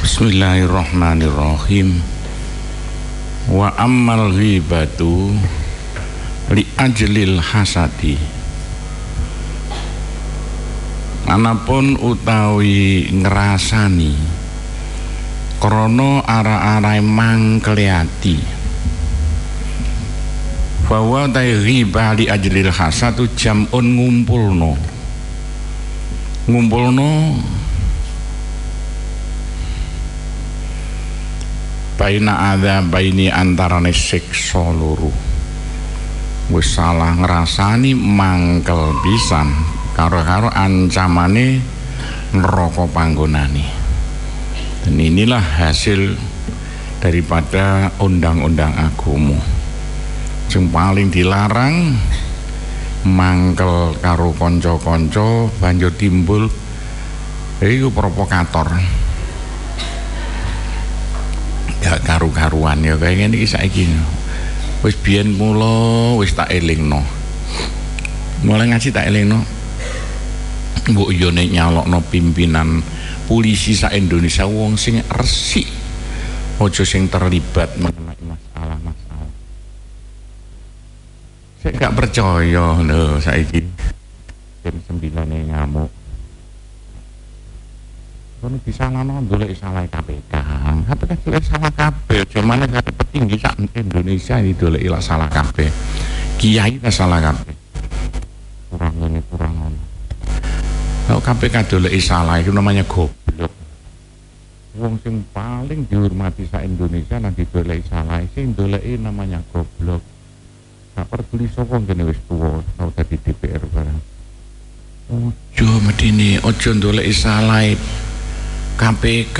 Bismillahirrahmanirrahim. Wa ammal ghibatu li ajlil hasadi. Anapun utawi ngerasani krono ara-arai mangkeliati bahwa tai ghibah li ajlil hasadu jam'un ngumpulno ngumpulno baina ada baini antarane siksa loro. Wis salah ngrasani mangkel pisan. Karo-karo ancamane neraka panggonane. Dan inilah hasil daripada undang-undang agama yang paling dilarang mangkel karo konco-konco banjur timbul itu provokator gak karu-karuan ya kayak gini saiki. Wis biyen mula wis tak elingno. Mulai ngaji tak elingno. Mbok yo nek nyalokno pimpinan polisi sa Indonesia wong sing resik. Ojo sing terlibat mengenai masalah-masalah. Saya gak percaya lho saiki. Jam 9 ngamuk kono disalahno ndolek salah KPK. KPK dolek salah kabeh. Cuman kata petinggi sak Indonesia ini dolek salah kabeh. Kiai ta salah kabeh. Kurang ini kurang ono. Kalau KPK dolek salah itu namanya goblok. Wong sing paling dihormati sa Indonesia nanti dolek salah sing dolek namanya goblok. Gak peduli sapa ngene wis tuwa tau dadi DPR barang. Ojo medini, ojo ndolek salah KPK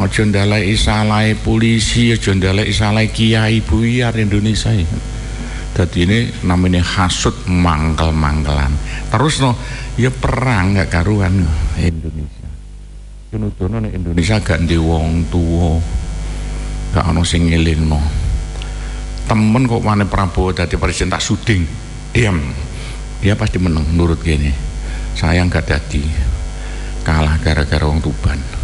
ojo ndalai salai polisi ojo ndalai salai kiai buyar Indonesia ini. Jadi ini namanya hasut mangkel-mangkelan. Terus no ya perang gak karuan Indonesia. Nudono Indonesia gak di wong tua gak ono sing ngiling no. Temen kok mana Prabowo dari presiden tak suding diam. Dia pasti menang nurut gini. Sayang gak dadi kalah gara-gara wong Tuban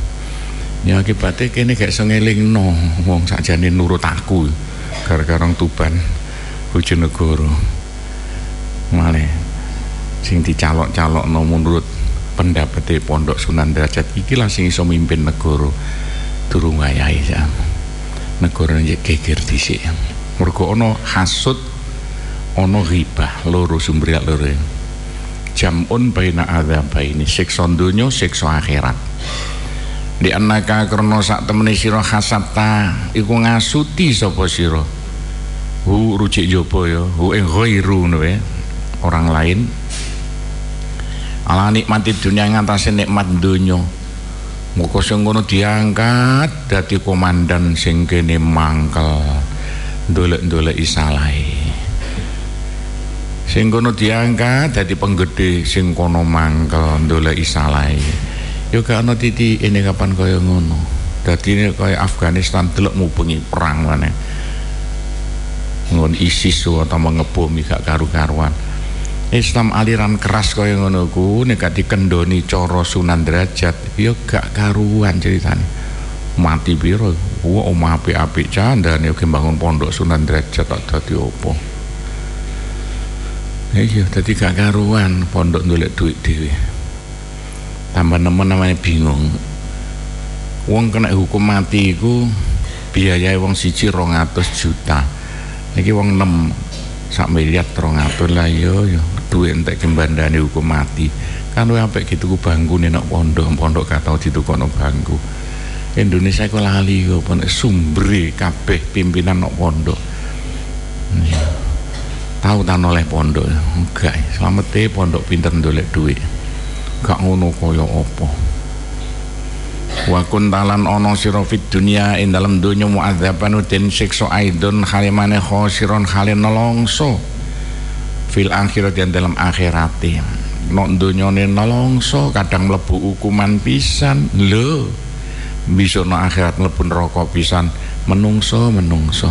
ya akibatnya kini gak no wong sakjane nurut aku gara-gara Tuban Bojonegoro. Malah sing dicalok-calok no menurut pendapat pondok Sunan Derajat iki lah sing iso mimpin negara durung wayahe ya. Negara iki geger dhisik. Mergo ana hasud ana ghibah loro sumber loro. Jamun baina adzabaini siksa donya siksa akhirat di anaka krono sak temene sira hasata iku ngasuti sapa sira? Hu rucik jopo ya? Hu ing ghairu orang lain. Ala nikmati dunia ngatasi nikmat dunia muka sing diangkat dadi komandan sing kene mangkel ndolek-ndolek isalai sing diangkat dadi penggede sing kono mangkel ndolek isalai yo gak titi ini kapan kaya ngono. Dadi ini kaya Afghanistan delok mubengi perang mana ngon ISIS atau mengebomi gak karu-karuan. Islam aliran keras kaya ngono ku nek dikendoni cara Sunan Derajat yo gak karuan ceritane. Mati piro? Wa omah apik-apik candane oke bangun pondok Sunan Derajat tak dadi opo iya dadi gak karuan pondok ndolek duit dhewe tambah nemen namanya bingung. Wong kena hukum mati iku biaya wong siji rongatus juta. Iki wong enam sak miliar rongatus lah yo yo duit entek kembandani hukum mati. Kan lu sampai gitu ku bangku nak pondok pondok kata itu kono bangku. Indonesia ku lali kok pun sumbri kabeh pimpinan nak pondok. Tahu tan oleh pondok enggak. Selamat deh pondok pinter ndolek duit gak ngono kaya apa. Wa kuntalan ana sira fid dunya ing dalem donya muadzaban den siksa aidon halimane khosiron halin nelongso fil akhirat yang dalam akhirate nok donyane nelongso kadang mlebu hukuman pisan. Lho bisa no akhirat mlebu neraka pisan. Menungso menungso.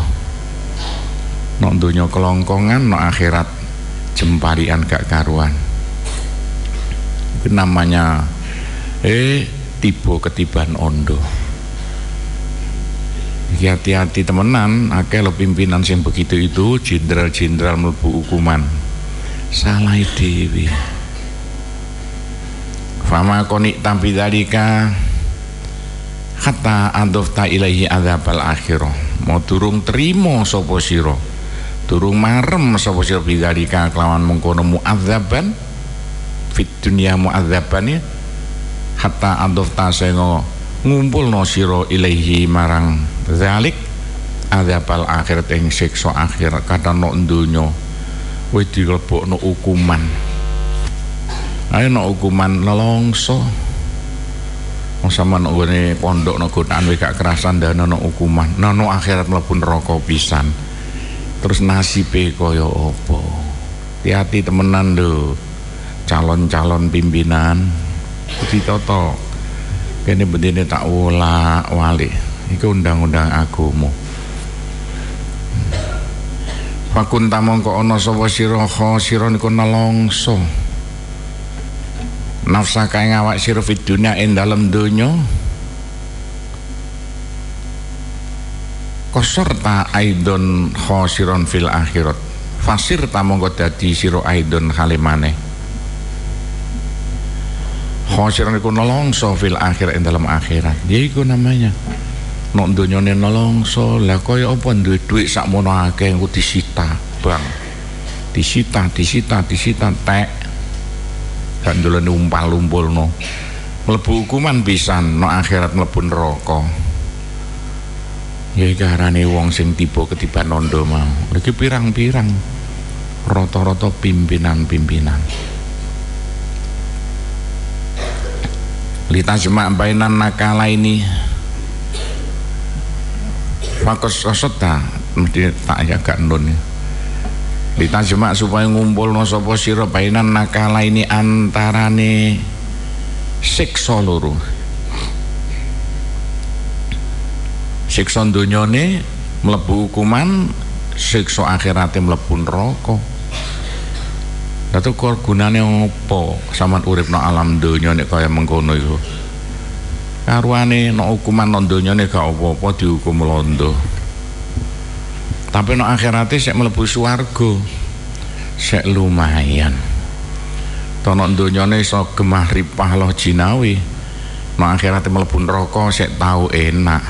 Nok donya kelongkongan no akhirat jemparian gak karuan itu namanya eh tiba ketiban ondo. Hati-hati temenan akeh lo pimpinan sing begitu itu jenderal-jenderal mlebu hukuman. Salah dewi. Fama konik tampi dalika hatta ta ilahi adzabal akhirah. Mau turung terima sapa sira? Turung marem sapa sira bidzalika kelawan mengkono muadzaban fit dunya muadzaban ya. Hatta ta sengo ngumpulno sira ilahi marang zalik adzabal akhirat ing siksa akhir katana donya. Wis dilebokno hukuman. Ayo no hukuman nelongso wong sama no gone pondok no godaan gak kerasan dan no hukuman. No akhirat mlebu neraka pisan. Terus nasibe kaya apa? Hati-hati temenan lho calon-calon pimpinan. Ditata kene bedine tak wala wali iku undang-undang agama. Fakun tamongko ana sapa sira? Sira niku nelongso nafsa kae ngawak sira fid dunya ing dalem donya. Kosorta aidon khosiron fil akhirat? Fasir tamongko dadi sira aidon halimane khosiran iku nolongso fil akhir ing dalam akhirat. Dia iku namanya. Nok donyane nolongso lah kaya apa duwe dhuwit sakmono akeh engko disita bang? Disita disita disita tek. Kan dolane umpal no mlebu hukuman pisan no akhirat mlebu neraka. Ya karane wong sing tiba ketiban nondo mau. Lagi pirang-pirang rata-rata pimpinan-pimpinan litajma bainan nakala ini. Fakos kosota mesti tak ya gak nun litajma supaya ngumpul no sopo siro bainan nakala ini antarane siksa loro. Siksa dunyane mlebu hukuman siksa akhirate mlebu neraka Lalu kok gunane apa sampean urip no alam donya nek kaya mengkono iku? Karuane no hukuman no donya nek gak apa-apa dihukum londo. Tapi no akhirate sik mlebu swarga. Sik lumayan. Tono donyane iso gemah ripah loh jinawi. No akhirate mlebu neraka sik tau enak.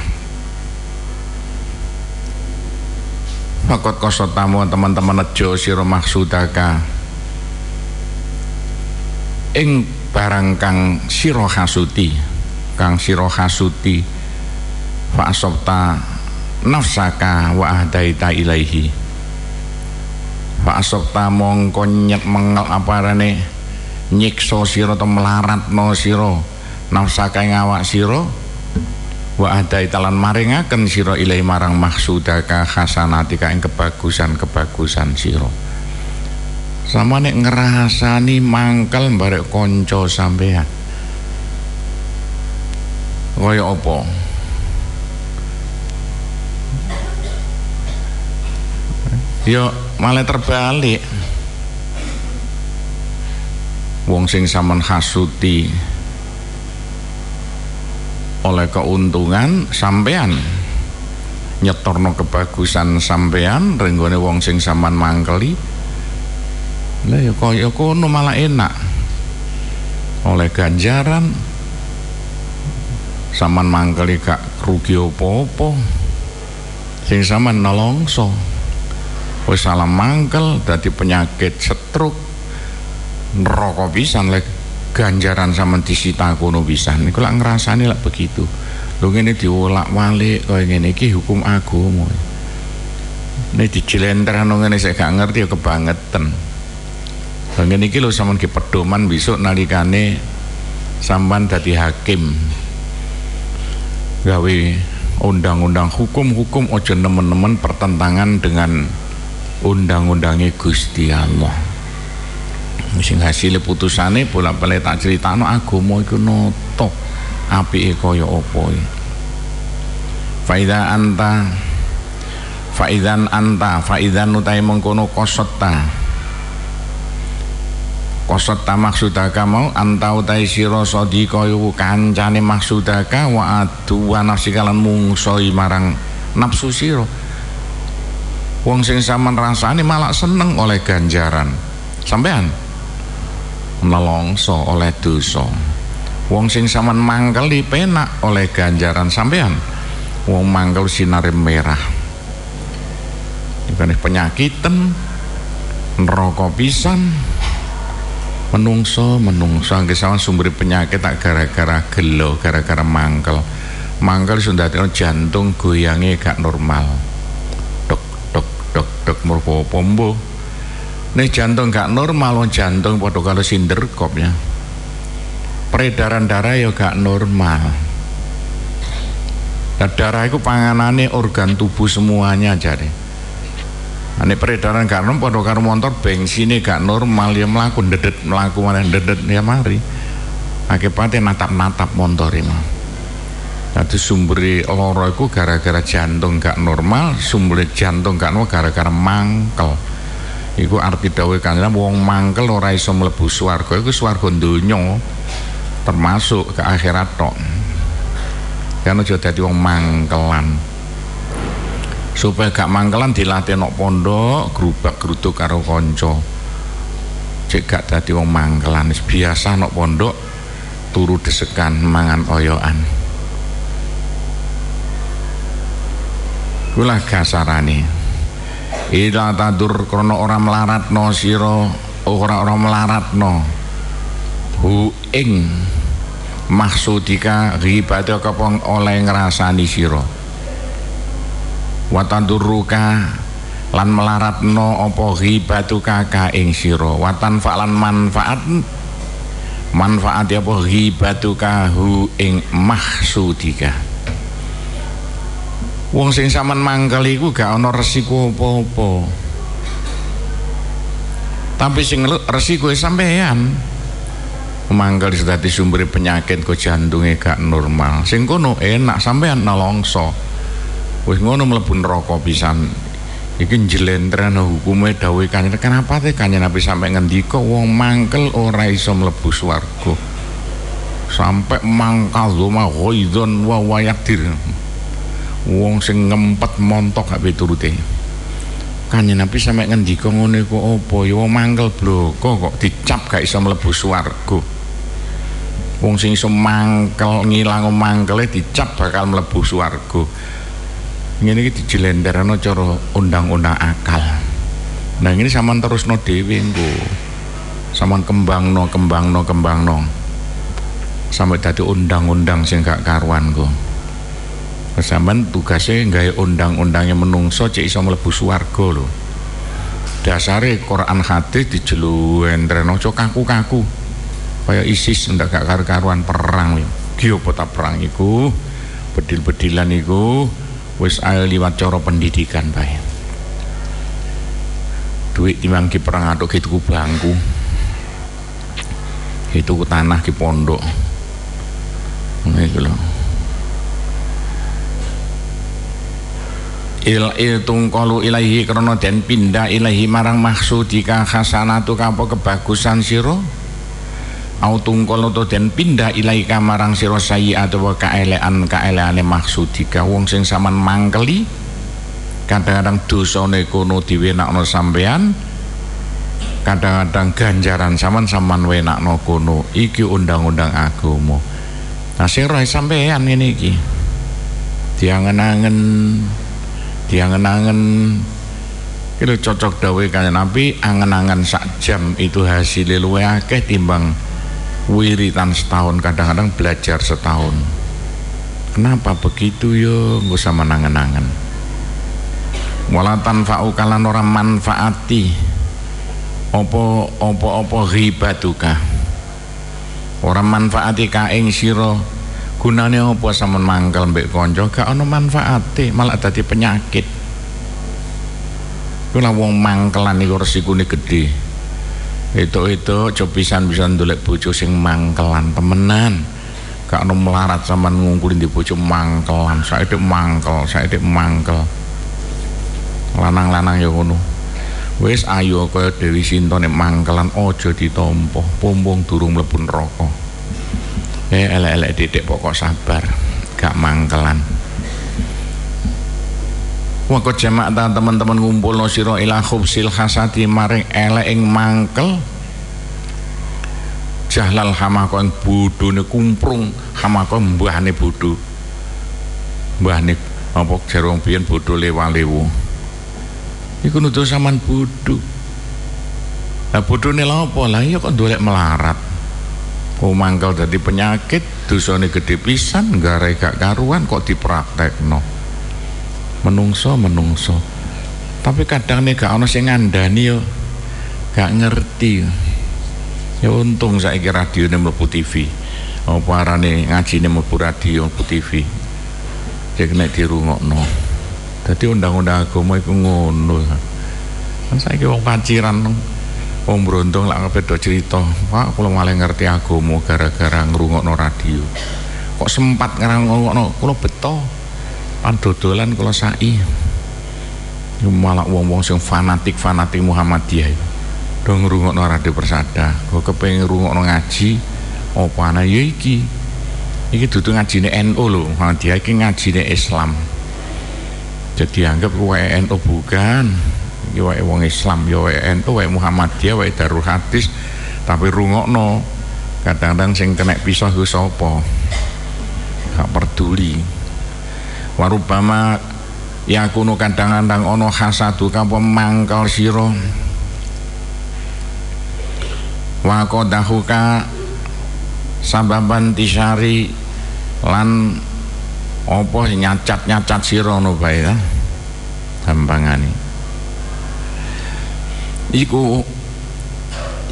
Fakot kosotamu teman-teman nejo sira maksudaka ing barang kang sira hasuti kang sira hasuti fa nafsaka wa ahdaita ilaihi. Fa asabta mongko nyet mengel aparane nyiksa sira to melaratno sira nafsaka ing awak sira wa ahdaita lan maringaken sira ilahi marang maksudaka hasanatika ing kebagusan-kebagusan sira sama nek ngerasani mangkel barek konco sampean kaya apa? Ya malah terbalik. Wong sing sampean hasuti oleh keuntungan sampean nyetorno kebagusan sampean renggone wong sing sampean mangkeli lah ya kaya kono malah enak. Oleh ganjaran. Saman mangkeli gak rugi opo-opo sing saman nolongso wis salah mangkel dadi penyakit setruk. Neraka pisan lek ganjaran sama disita kono pisan. Niku lak ngrasani lak begitu. Lho ngene diolak-walik kaya ngene iki hukum agama nek dijelentrano ngene saya gak ngerti ya kebangetan Bagian ini lo sampean ki pedoman besok nalikane sampean dadi hakim. Gawe undang-undang hukum-hukum ojo nemen-nemen pertentangan dengan undang-undangnya Gusti Allah. Sing hasil putusane bolak-balik tak critakno agama iku noto apike kaya apa Faida anta Faidan anta Faidan utai mengkono kosota kosot maksudaka mau antau tai sira sadika iku kancane maksudaka wa adu wa nafsikalan mungsoi marang nafsu sira. Wong sing sampean rasani malah seneng oleh ganjaran. Sampean? Nelongso oleh dosa. Wong sing sampean mangkel penak oleh ganjaran. Sampean? Wong mangkel sinar merah. Bukan penyakitan neraka pisan menungso menungso. Sama sumber penyakit tak gara-gara gelo gara-gara mangkel. Mangkel sudah jantung goyangnya gak normal. Dok dok mergo pombo nih jantung gak normal jantung padha karo sinderkop ya. Peredaran darah ya gak normal. Nah, darah itu panganane organ tubuh semuanya jadi Ane peredaran normal padha karo motor bensinnya gak normal ya melaku dedet melaku mana dedet ya mari akibatnya natap-natap motor ini Dadi sumber loro iku gara-gara jantung gak normal, sumber jantung gak normal gara-gara mangkel. Iku arti dawuh kanjeng wong mangkel ora iso mlebu swarga, iku swarga donya termasuk ke akhirat tok. Kan aja dadi wong mangkelan. Supaya gak mangkelan dilatih nok pondok, gerubak geruduk karo kanca. Cek gak dadi wong mangkelan, biasa nok pondok turu desekan mangan oyoan. Kulah kasarane. Ila tadur krana ora melaratno sira, ora ora melaratno. Hu ing maksudika ghibate kapong oleh ngrasani sira. Watan duruka lan melaratno apa ghibatuka ka ing sira. Watan fa'lan manfaat manfaat apa ghibatuka hu ing maksudika. Wong sing sampean mangkel iku gak ana resiko apa-apa. Tapi sing resiko sampean mangkel sudah disumberi penyakit kok jantungnya gak normal. Sing kono enak sampean nalongso. Wis ngono mlebu neraka pisan. Iki njlentren hukume dawuh kanjeng. Kenapa teh kanjeng Nabi sampai ngendika wong mangkel ora iso mlebu swarga. Sampai mangkal doma ghaidon wa wayadir wong sing ngempet montok gak piturute kanjeng Nabi sampe ngendika ngene kok apa ya wong mangkel bloko kok dicap gak iso mlebu swarga wong sing iso mangkel ngilang mangkele dicap bakal mlebu swarga ngene iki dijelenderno cara undang-undang akal. Nah ini sampean terusno dhewe engko sampean kembangno kembangno kembangno. Sampai dadi undang-undang sing gak karuan kok sampean tugasnya gawe undang-undangnya menungso cek iso mlebu swarga lho. Dasare Quran hadis entreno cok kaku-kaku. Kaya ISIS ndak gak karu-karuan perang lho. Apa perang iku? Bedil-bedilan iku wis ae liwat cara pendidikan bae duit dimangki perang atau gitu bangku. Itu tanah ki pondok. Ngene lho. Il il tungkalu ilahi krana pindah ilahi marang maksudika hasanatu kapo kebagusan sira au tungkalu to den pindah ilahi marang sira sayiat wa kaelean kaeleane maksudika wong sing saman mangkeli kadang-kadang dosane kono diwenakno sampean kadang-kadang ganjaran saman saman wenakno kono iki undang-undang agama nah sing roh sampean ngene iki. Diangen-angen diangen-angen itu cocok dawe kaya Nabi angen-angen sak jam itu hasilnya luwe akeh timbang wiritan setahun kadang-kadang belajar setahun. Kenapa begitu yo? Nggak usah menangen-angen walatan fa'ukalan orang manfaati. Opo opo opo ghibatuka orang manfaati kaing siro gunane apa sampean mangkel mbek kanca? Gak ana manfaate malah dadi penyakit. Kula wong mangkelan iku resikune gedhe itu itu cobisan bisa ndolek bojo sing mangkelan temenan. Gak ono melarat sampean ngungkulin di bojo mangkelan. Saiki mangkel saiki mangkel. Lanang-lanang ya ngono. Wis ayo kaya Dewi Sinta nek mangkelan aja ditampa. Pompong durung mlebu neraka. Eh elek-elek didik pokok sabar gak mangkelan Wako jamak ta teman-teman ngumpul no siro ila khubsil hasati maring ele ing mangkel. Jahlal hamako ing bodhone kumprung hamako mbahne bodho mbahne apa jarong biyen bodho lewa-lewu iku nuduh saman bodho lah bodhone lha apa? Lah iya kok dolek melarat. Oh mangkel dadi penyakit dosane gede pisan gare gak karuan kok dipraktekno menungso menungso. Tapi kadang nih gak ono sing ngandani yo. Gak ngerti ya untung saya kira radio ini mlebu TV apa arane ngaji ini mlebu radio mlebu TV jadi nek dirungokno. Dadi undang-undang agama iku ngono. Kan saiki wong paciran Wong beruntung lah kabeh do cerita, Pak kula malah ngerti agama gara-gara ngrungokno radio. Kok sempat ngrungokno kula beto. Pan dodolan kula sai. Malah wong-wong sing fanatik-fanatik Muhammadiyah itu. Do ngrungokno radio Persada, kok kepengin ngrungokno ngaji. Apa ana? Ya iki. Iki dudu ngajine NU lho, Muhammadiyah. Iki ngajine Islam. Jadi anggap kowe NU bukan. Iki wae wong Islam. Ya wae NU wae Muhammadiyah wae Darul Hadis. Tapi rungokno kadang-kadang sing kena pisah ku sapa? Gak peduli warubama ya kuno kadang-kadang ono hasadu kapo mangkal sira. Wa qadahuka sababan tisari lan apa nyacat-nyacat sira ngono bae ta? Iku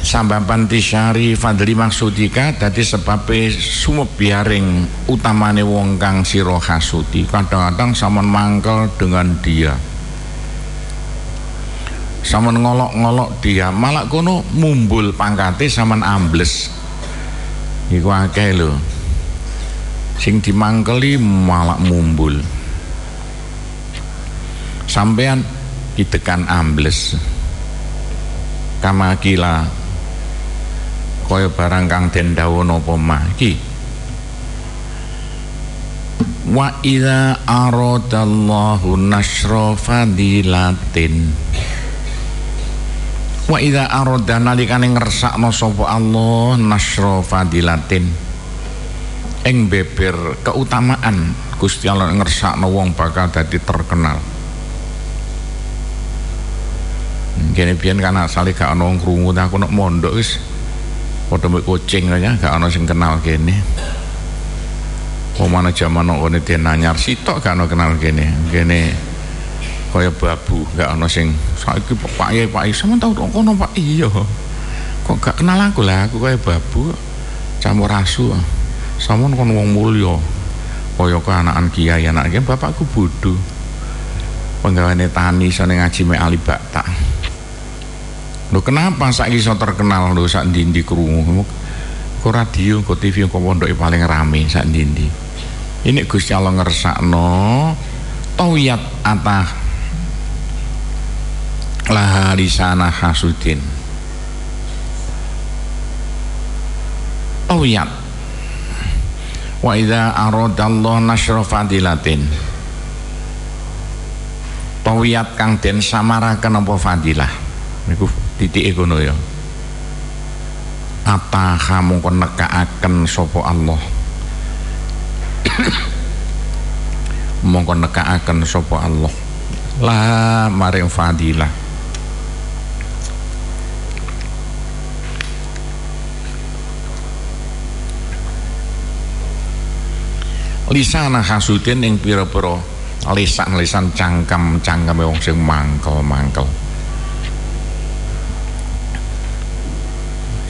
sambaban tisyari fadli maksudika dadi sebabe sumebiaring utamane wong kang sira hasuti kadang-kadang samon mangkel dengan dia. Samon ngolok-ngolok dia malah kono mumbul pangkate samon ambles. Iku akeh lho. Sing dimangkeli malah mumbul. Sampean ditekan ambles. Kama kila kaya barang kang den dawuh apa mah iki. Wa idza aradallahu nasra fadilatin. Wa idza arada nalikane ngersakno sapa Allah nasra fadilatin. Ing beber keutamaan Gusti Allah ngersakno wong bakal dadi terkenal. Kene biyen kan asale gak ana wong krungu aku nek mondok wis padha mek kucing aja gak ana sing kenal kene. Pemana zaman kene denanyar sitok gak ana kenal kene. Kene kaya babu gak ana sing saiki Pak Yai Pak Isa tau kono Pak? Iya. Kok gak kenal aku lah aku kaya babu campur asu sampun kon wong mulya kaya anakan kiai anak bapakku bodoh penggaweane tani sane ngaji mek ali bakta Lho kenapa saiki iso terkenal lho sak ndi-ndi krungu. Kok radio, kok TV, kok pondoke paling rame sak ndi-ndi. Ini Gusti Allah ngersakno tawiyat atah laha lisana hasudin. Tawiyat wa idza aradallahu nasra fadilatin tawiyat kang den samaraken apa fadilah niku titik kono ya. Ataha mongko nekaaken sapa Allah? Mongko nekaaken sapa Allah. La maring fadilah. Lisana hasudin ing pira-pira lisan-lisan cangkem-cangkem wong sing mangkel-mangkel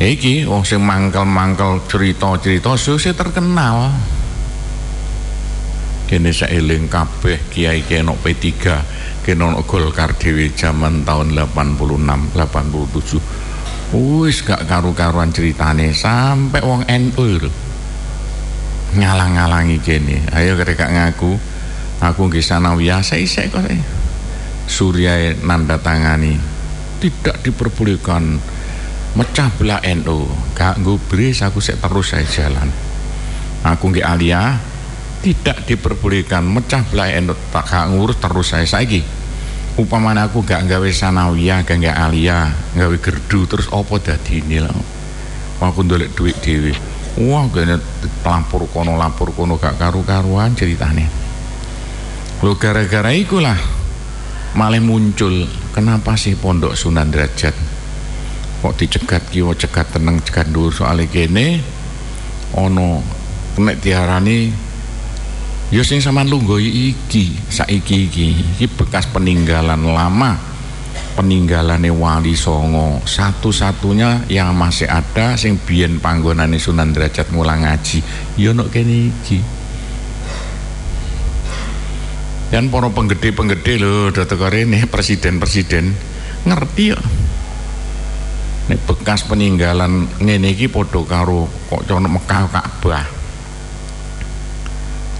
iki wong sing mangkel-mangkel cerita-cerita susah terkenal. Kene saeling kabeh kiai kenok P3 kene Golkar dhewe zaman tahun 86 87 wis gak karu-karuan ceritane sampai wong NU ngalang-ngalangi kene. Ayo ketika ngaku aku nggih sanawiyah isek kok Surya nanda tangani tidak diperbolehkan mecah belah NU gak ngubris aku sik terus saya jalan. Aku nggih alia tidak diperbolehkan mecah belah enut tak ngurus terus saya. Saiki upamane aku gak gawe sanawiyah gak gawe alia gawe gerdu terus apa ini lah? Aku ndolek duit dewi wah gak lapor kono lapor kono gak karu-karuan ceritanya lo gara-gara ikulah malah muncul kenapa sih pondok Sunan Derajat kok dicegat kiwa cegat tenang cegat dulu soalnya kene ono nek diarani Ya sing sampean iki, saiki iki, iki bekas peninggalan lama. Peninggalane Wali Songo, satu-satunya yang masih ada sing biyen panggonane Sunan Derajat ngulang ngaji. Ya kene iki. Dan para penggede-penggede lho dateng rene presiden-presiden ngerti ya. Nek bekas peninggalan ngene iki padha karo kok cono Mekah Ka'bah.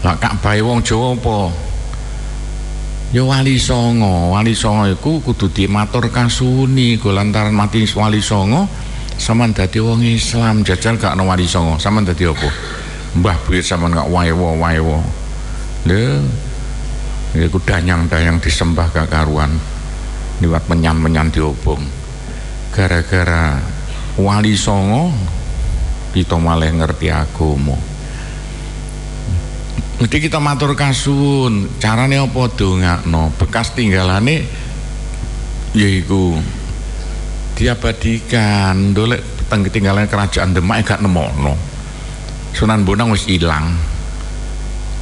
Lah Ka'bah wong Jawa apa? Ya wali songo, wali songo iku kudu dimatur kasuni, go lantaran mati wali songo sampean dadi wong Islam, jajal gak ana wali songo, sampean dadi apa? Mbah buyut sampean gak waewo waewo. Lho, iku danyang-danyang disembah gak karuan. Liwat menyan-menyan diobong. Gara-gara wali songo kita malah ngerti agama. Jadi kita matur kasun, caranya apa no Bekas tinggalane yaiku diabadikan, dolek tinggalan kerajaan Demak gak nemono. Sunan Bonang wis ilang.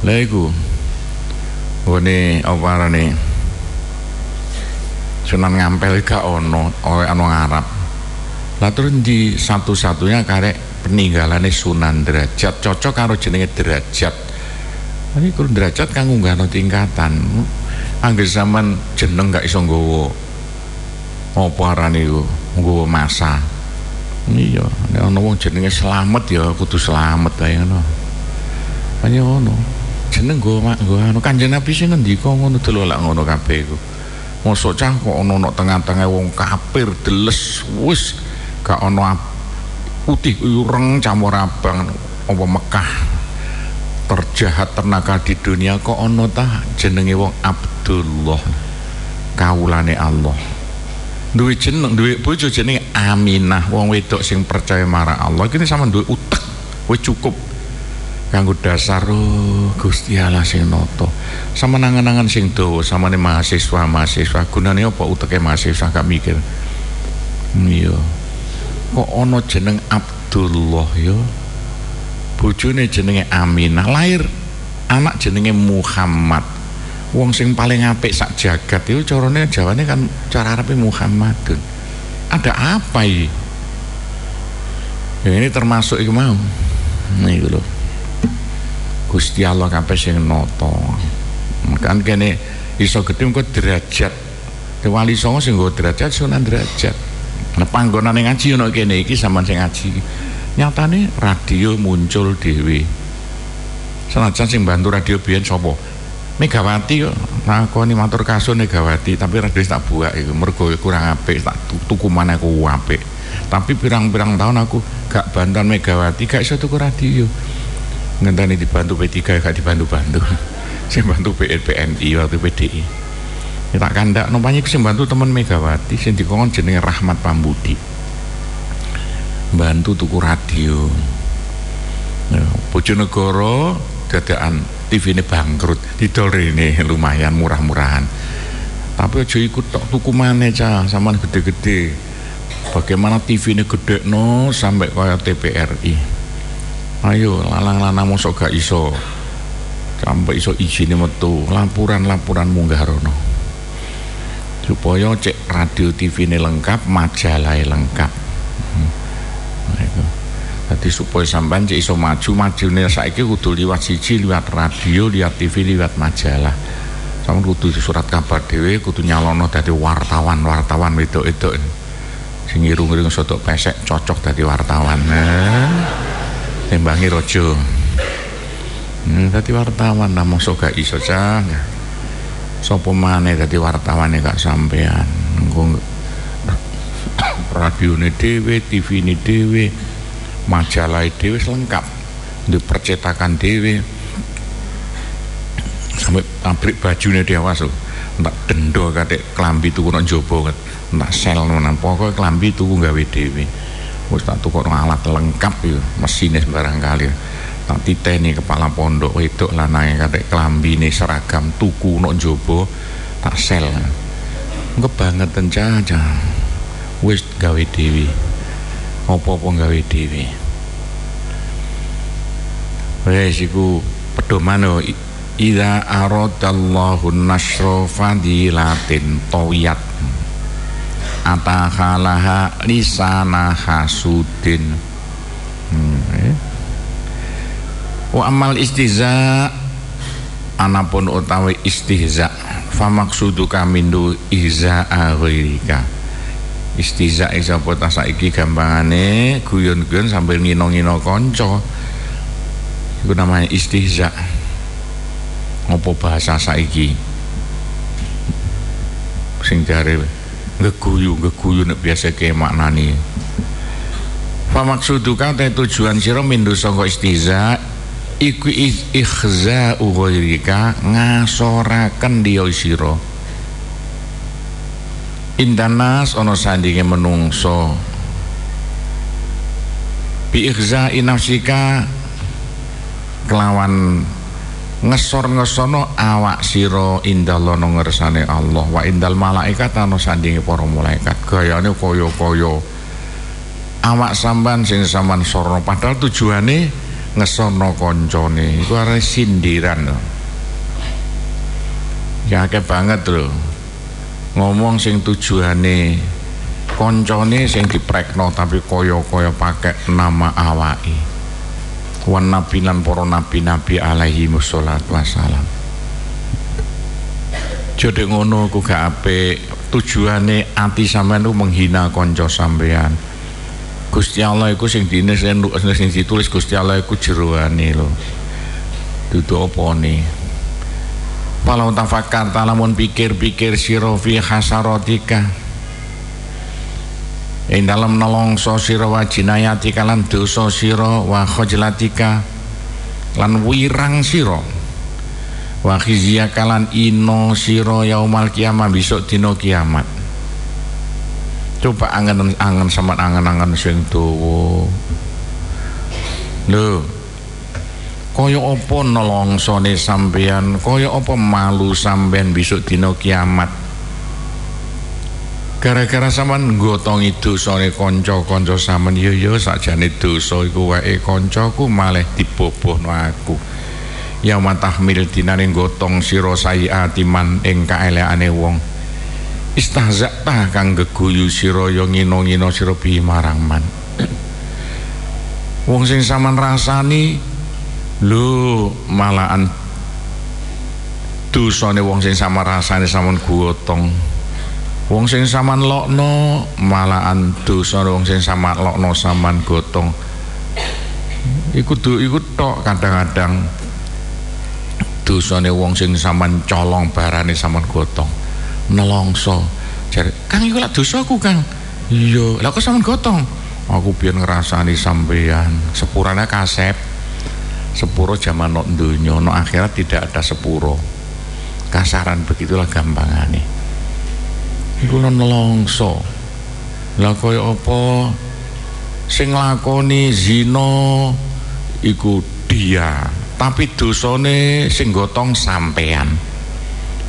Lah iku. Ngene apa arane? Sunan Ngampel gak ono, oleh anu Arab. Lah terus di satu-satunya karek peninggalane Sunan Derajat cocok karo jenenge derajat ini kurang derajat kan no tingkatan. Angger zaman jeneng gak iso nggawa apa arane iku? Nggawa masa. Iya, nek ana wong jenenge selamat ya kudu selamat ae ngono. Kaya ngono. Jeneng nggawa nggawa anu Kanjeng Nabi sing ngendika ngono delok ngono kabeh iku. Mosok cah kok ana nok tengah-tengah wong kafir deles wis gak ana putih ureng campur abang apa Mekah. Terjahat ternakal di dunia kok ono ta jenenge wong Abdullah kaulane Allah. Duwe jeneng duwe bojo jenenge Aminah wong wedok sing percaya marang Allah. Kini sama duwe utek wis cukup kanggo dasar oh, Gusti Allah sing nangan-nangan sing dawa samane mahasiswa mahasiswa. Gunane apa uteke mahasiswa gak mikir. Iya. Kok ono jeneng Abdullah ya? Bojone jenenge Aminah lahir anak jenenge Muhammad. Wong sing paling apik sak jagat itu carane jawane kan cara Arabe Muhammadun. Ada apa ini ya ini termasuk itu mau. Nih lho Gusti Allah kabeh sing noto kan kene iso gedhe kok derajat. Wali songo sing derajat sunan derajat. Nah panggonan ngaji ono kene iki sampean sing ngaji nyatane radio muncul dewi senajan sing bantu radio biyen sapa? Megawati kok. Nakoni matur kasun Megawati tapi radio tak buak iku. Mergo kurang apik tak tuku mana aku apik. Tapi pirang-pirang tahun aku gak bantuan Megawati gak iso tuku radio ngenteni dibantu P3 gak dibantu-bantu sing bantu PNI waktu PDI ya tak kandak nompanya sing bantu temen Megawati sing dikongkon jenenge Rahmat Pambudi. Bantu tuku radio. Ya, Bojonegoro dadakan TV ini bangkrut. Didol ini lumayan murah-murahan. Tapi aja ikut tok tuku mana cah sama gede-gede. Bagaimana TV ini gede no sampai kaya TPRI ayo lalang-lanang mosok gak iso. Sampai iso izin metu. Laporan-laporan munggah rono. Supaya cek radio TV ini lengkap majalah lengkap. Hmm. Supaya sampean cek iso maju maju nih saiki kudu liwat siji liwat radio liwat TV liwat majalah. Sama kudu surat kabar dewe kudu nyalono dadi wartawan wartawan itu itu sing irung-irung sotok pesek cocok dadi wartawan. Eh, tembangi rojo. Hmm, dadi wartawan namun so gak iso cah sapa maneh dadi wartawan gak sampean? Radio ini dewe TV ini dewe majalah dewe lengkap. Di percetakan dewe sampai pabrik bajune dewas lho. Tak dendo kadek klambi tuku nang jaba tak sel nang pokoke klambi tuku gawe dhewe wis tak tuku alat lengkap ya mesine barang kali tak titeni kepala pondok wedok lanange kadek klambine seragam tuku nang jaba tak sel. Kebangetan caca wis gawe dhewe. Apa-apa gawe dhewe. Wis iku pedoman Ida aradallahu nasra fadilatin tawiyat atakhalaha lisana hasudin hmm, eh. wa amal istihza anapun utawi istihza famaksuduka mindu iza ghairika. Istihza isa ta saiki gampangane guyon-guyon sambil ngino-ngino kanca. Iku namanya istihza. Apa bahasa saiki? Sing jare ngeguyu ngeguyu nek biasa ke maknani. Fa maksudu kata tujuan sira mindu sangka istiza iku ikhza ghairika ngasoraken dia sira. Indanas ana sandinge menungso. Bi ikhza inafsika kelawan ngesor ngesono awak siro indallah no ngersane Allah. Wa indal malaikat ana sandingi para malaikat. Gayane kaya-kaya. Awak samban sing samban sorno. Padahal tujuane ngesono koncone. Iku arep sindiran ya banget lho ngomong sing tujuane koncone sing diprekno tapi kaya-kaya pakai nama awake wan nabi lan para nabi-nabi alaihi wassalatu wassalam. Jodhe ngono ku gak apik. Tujuane ati sampean menghina kanca sampean. Gusti Allah iku sing dine sing ditulis Gusti Allah iku jeroane lho. Dudu opone. Walau tafakar talamun pikir-pikir sira fi hasarotika ing dalam nelongso sira wa jinayatika lan dosa sira wa khajlatika lan wirang sira. Wa khizyaka lan ino sira yaumal kiamah besok dina kiamat. Coba angen-angen sama angen-angen sing dawa. Lho kaya apa nolongsone sampean kaya apa malu sampean besok dina kiamat gara-gara sampean nggotongi dosane kanca-kanca sampean yo yo sakjane dosa iku wae. Kancaku malah dibobohno aku. Ya matahmil dinane gotong sira sayiati man ing kaeleane wong. Istahza'ta kang geguyu sira yo ngino-ngino sira bi marang man. Wong sing sampean rasani lho malahan dosane wong sing sama rasane sampean gotong wong sing saman lokno malahan dosa wong sing saman lokno saman gotong. Iku du iku tok kadang-kadang dosane wong sing saman colong barane saman gotong. Nelongso jare Kang iku lak dosaku Kang? Iya. Lha kok saman gotong? Aku biar ngerasani sampean sepurane kasep. Sepuro zaman no dunya no akhirat tidak ada sepuro. Kasaran begitulah gampangannya iku nelongso lah kaya apa? Sing lakoni zina iku dia tapi dosane sing gotong sampean.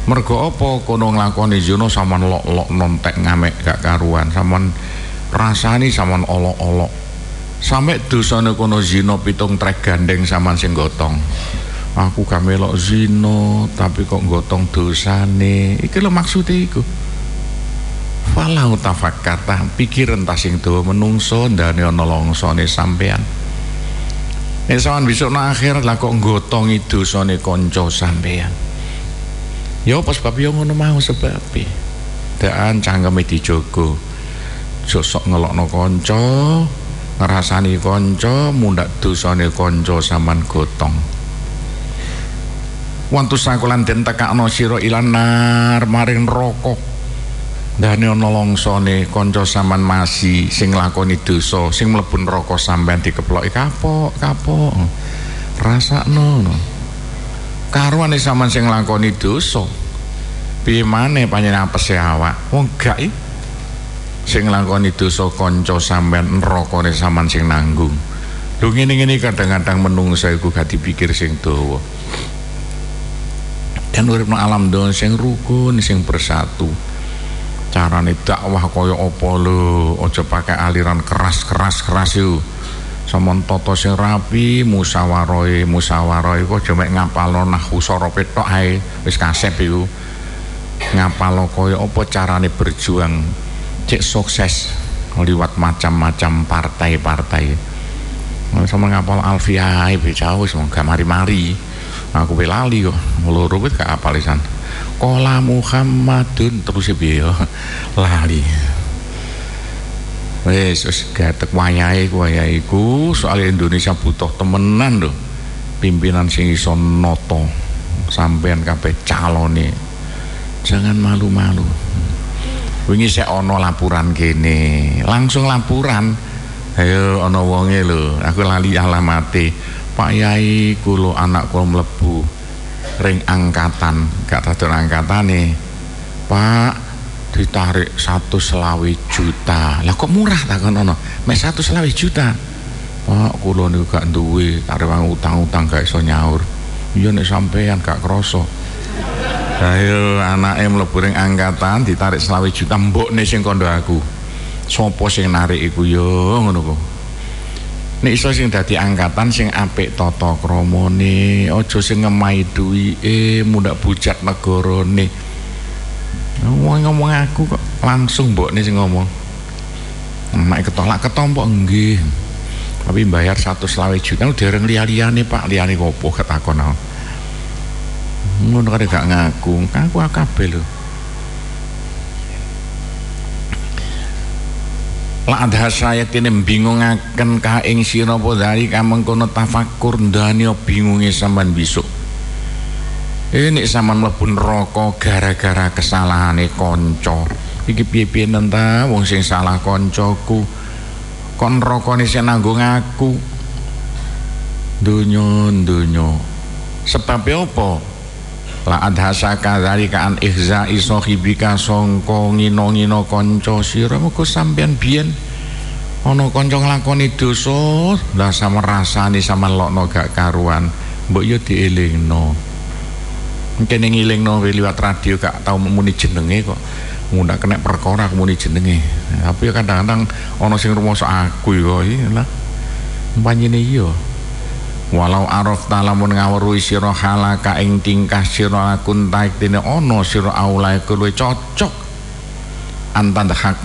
Mergo apa kono nglakoni zina sampean lok-lok nontek ngamek gak karuan sampean rasani sampean olok-olok. Sampe dosane kono zina pitung trek gandeng sampean sing gotong. Aku gak melok zina tapi kok gotong dosane. Iki lho maksudnya iku Walau tafakata pikir entah sing dawa menungso ndane ana longsone sampean. Nek sampean besok nang akhir lah kok nggotongi dosane kanca sampean. Ya pas sebab yo ngono mau sebab Daan cangkeme dijogo. Josok ngelokno kanca, ngrasani kanca, mundak dosane kanca sampean gotong. Wantu sakulan den tekakno sira ilanar maring rokok Dane ana longsone kanca sampean masi sing lakoni dosa, sing mlebu neraka sampean dikeploki. Kapok, kapok. Rasakno. karuane sampean sing nglakoni dosa piye maneh panjenengan apese awak? Wong gak sing nglakoni dosa kanca sampean nerakane sampean sing nanggung. Lho ngene-ngene kadang-kadang menungsa iku gak dipikir sing dawa. Dan urip alam donya sing rukun sing bersatu carane dakwah kaya apa lho? Aja pakai aliran keras-keras keras yuk samon toto sing rapi musyawarah iku aja mek ngapalno nahwu sorope tok ae wis kasep iku. Ngapalo kaya apa carane berjuang? Cek sukses liwat macam-macam partai-partai. Sama ngapal alfiah jauh wis gak mari-mari. Aku pelali kok loro wis gak apal isan Kola Muhammadun. Terus piye lali. Wis wis gatek wayahe wayahe iku. Soal Indonesia butuh temenan lho. Pimpinan sing iso noto sampean kabeh calone. Jangan malu-malu. Wingi sik ana laporan kene. Langsung laporan ayo ana wonge lho. Aku lali alamate. Pak Yai kulo anak kulo mlebu ring angkatan gak angkatan angkatane. Pak ditarik satu selawi juta. Lah kok murah takon ono mes satu selawi juta. Pak kulo niku gak duwe tarik utang-utang gak iso nyaur. Iya nek sampean gak krosok ayo anake mlebu ring angkatan ditarik selawe juta mbok nih sing kondo aku. Sapa sing narik iku? Yo ngono kok nek iso sing dadi angkatan sing apik tata kramane aja sing ngemahi duwike mundak bujat negarane. Ngomong ngomong aku kok langsung nih sing ngomong. Nek ketolak ketompok nggih. Tapi bayar satu selawe juta dereng liya-liyane Pak. Liyane opo ketakon aku. Ngono kare gak ngaku. Ngaku kabeh lho La adha saya kene bingungaken ka ing sira apa dari kamengkono tafakur ndani bingunge sampean besok. Ini sampean mlebu neraka gara-gara kesalahane kanca. Iki piye-piye ta wong sing salah kancaku. Kon nerakane sing nanggung aku. Donya donya. Sebab apa? La adhasaka dzalika an ihza'i sahibika sangka ngino-ngino kanca sira. Muga sampean biyen ana kanca nglakoni dosa lah sama rasane sama lokno gak karuan. Mbok yo dielingno. Kene ngilingno liwat radio gak tau muni jenenge kok. Ngundak kena perkara muni jenenge. Tapi kadang-kadang ana sing rumoso aku kok lah. Panjene iya walau araf talamun ngawruhi sira halaka ing tingkah sira lakun taik dene ana sira aulai luwe cocok. Antan hak.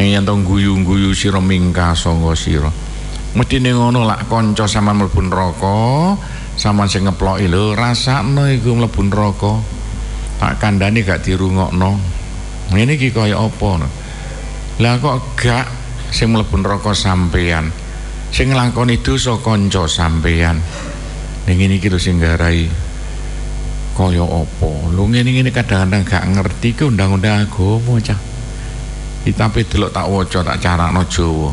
Ing yen guyu-guyu sira mingka sanga sira. Mestine ngono lak kanca sama mlebu neraka sama sing ngeploki lho rasakno iku mlebu neraka. Tak kandhani gak dirungokno. Ngene iki kaya apa lah kok gak sing mlebu neraka sampean sing nglakoni dosa kanca sampeyan. Ning ngene iki lho sing garai. Kaya apa? Lho ngene-ngene kadang-kadang gak ngerti ke undang-undang agama cah tapi delok tak waca tak carakno Jawa.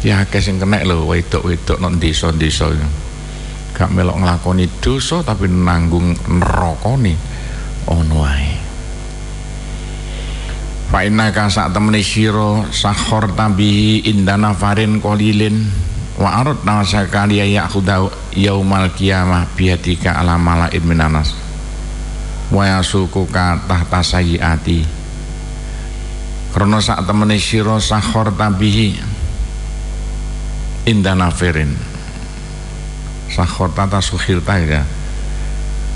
Ya akeh sing kena lho wedok-wedok nang desa-desa gak melok nglakoni dosa tapi nanggung nerakane ono wae Fa innaka sak temene sira sahor tabi indana farin qalilin. Wa arad nasa kali ya'khudha yaumal qiyamah biyatika ala malain minanas. Wa yasukuka tahta sayyiati krana sak temene sira sahor tabihi indana farin sahor tata sukhirta ya.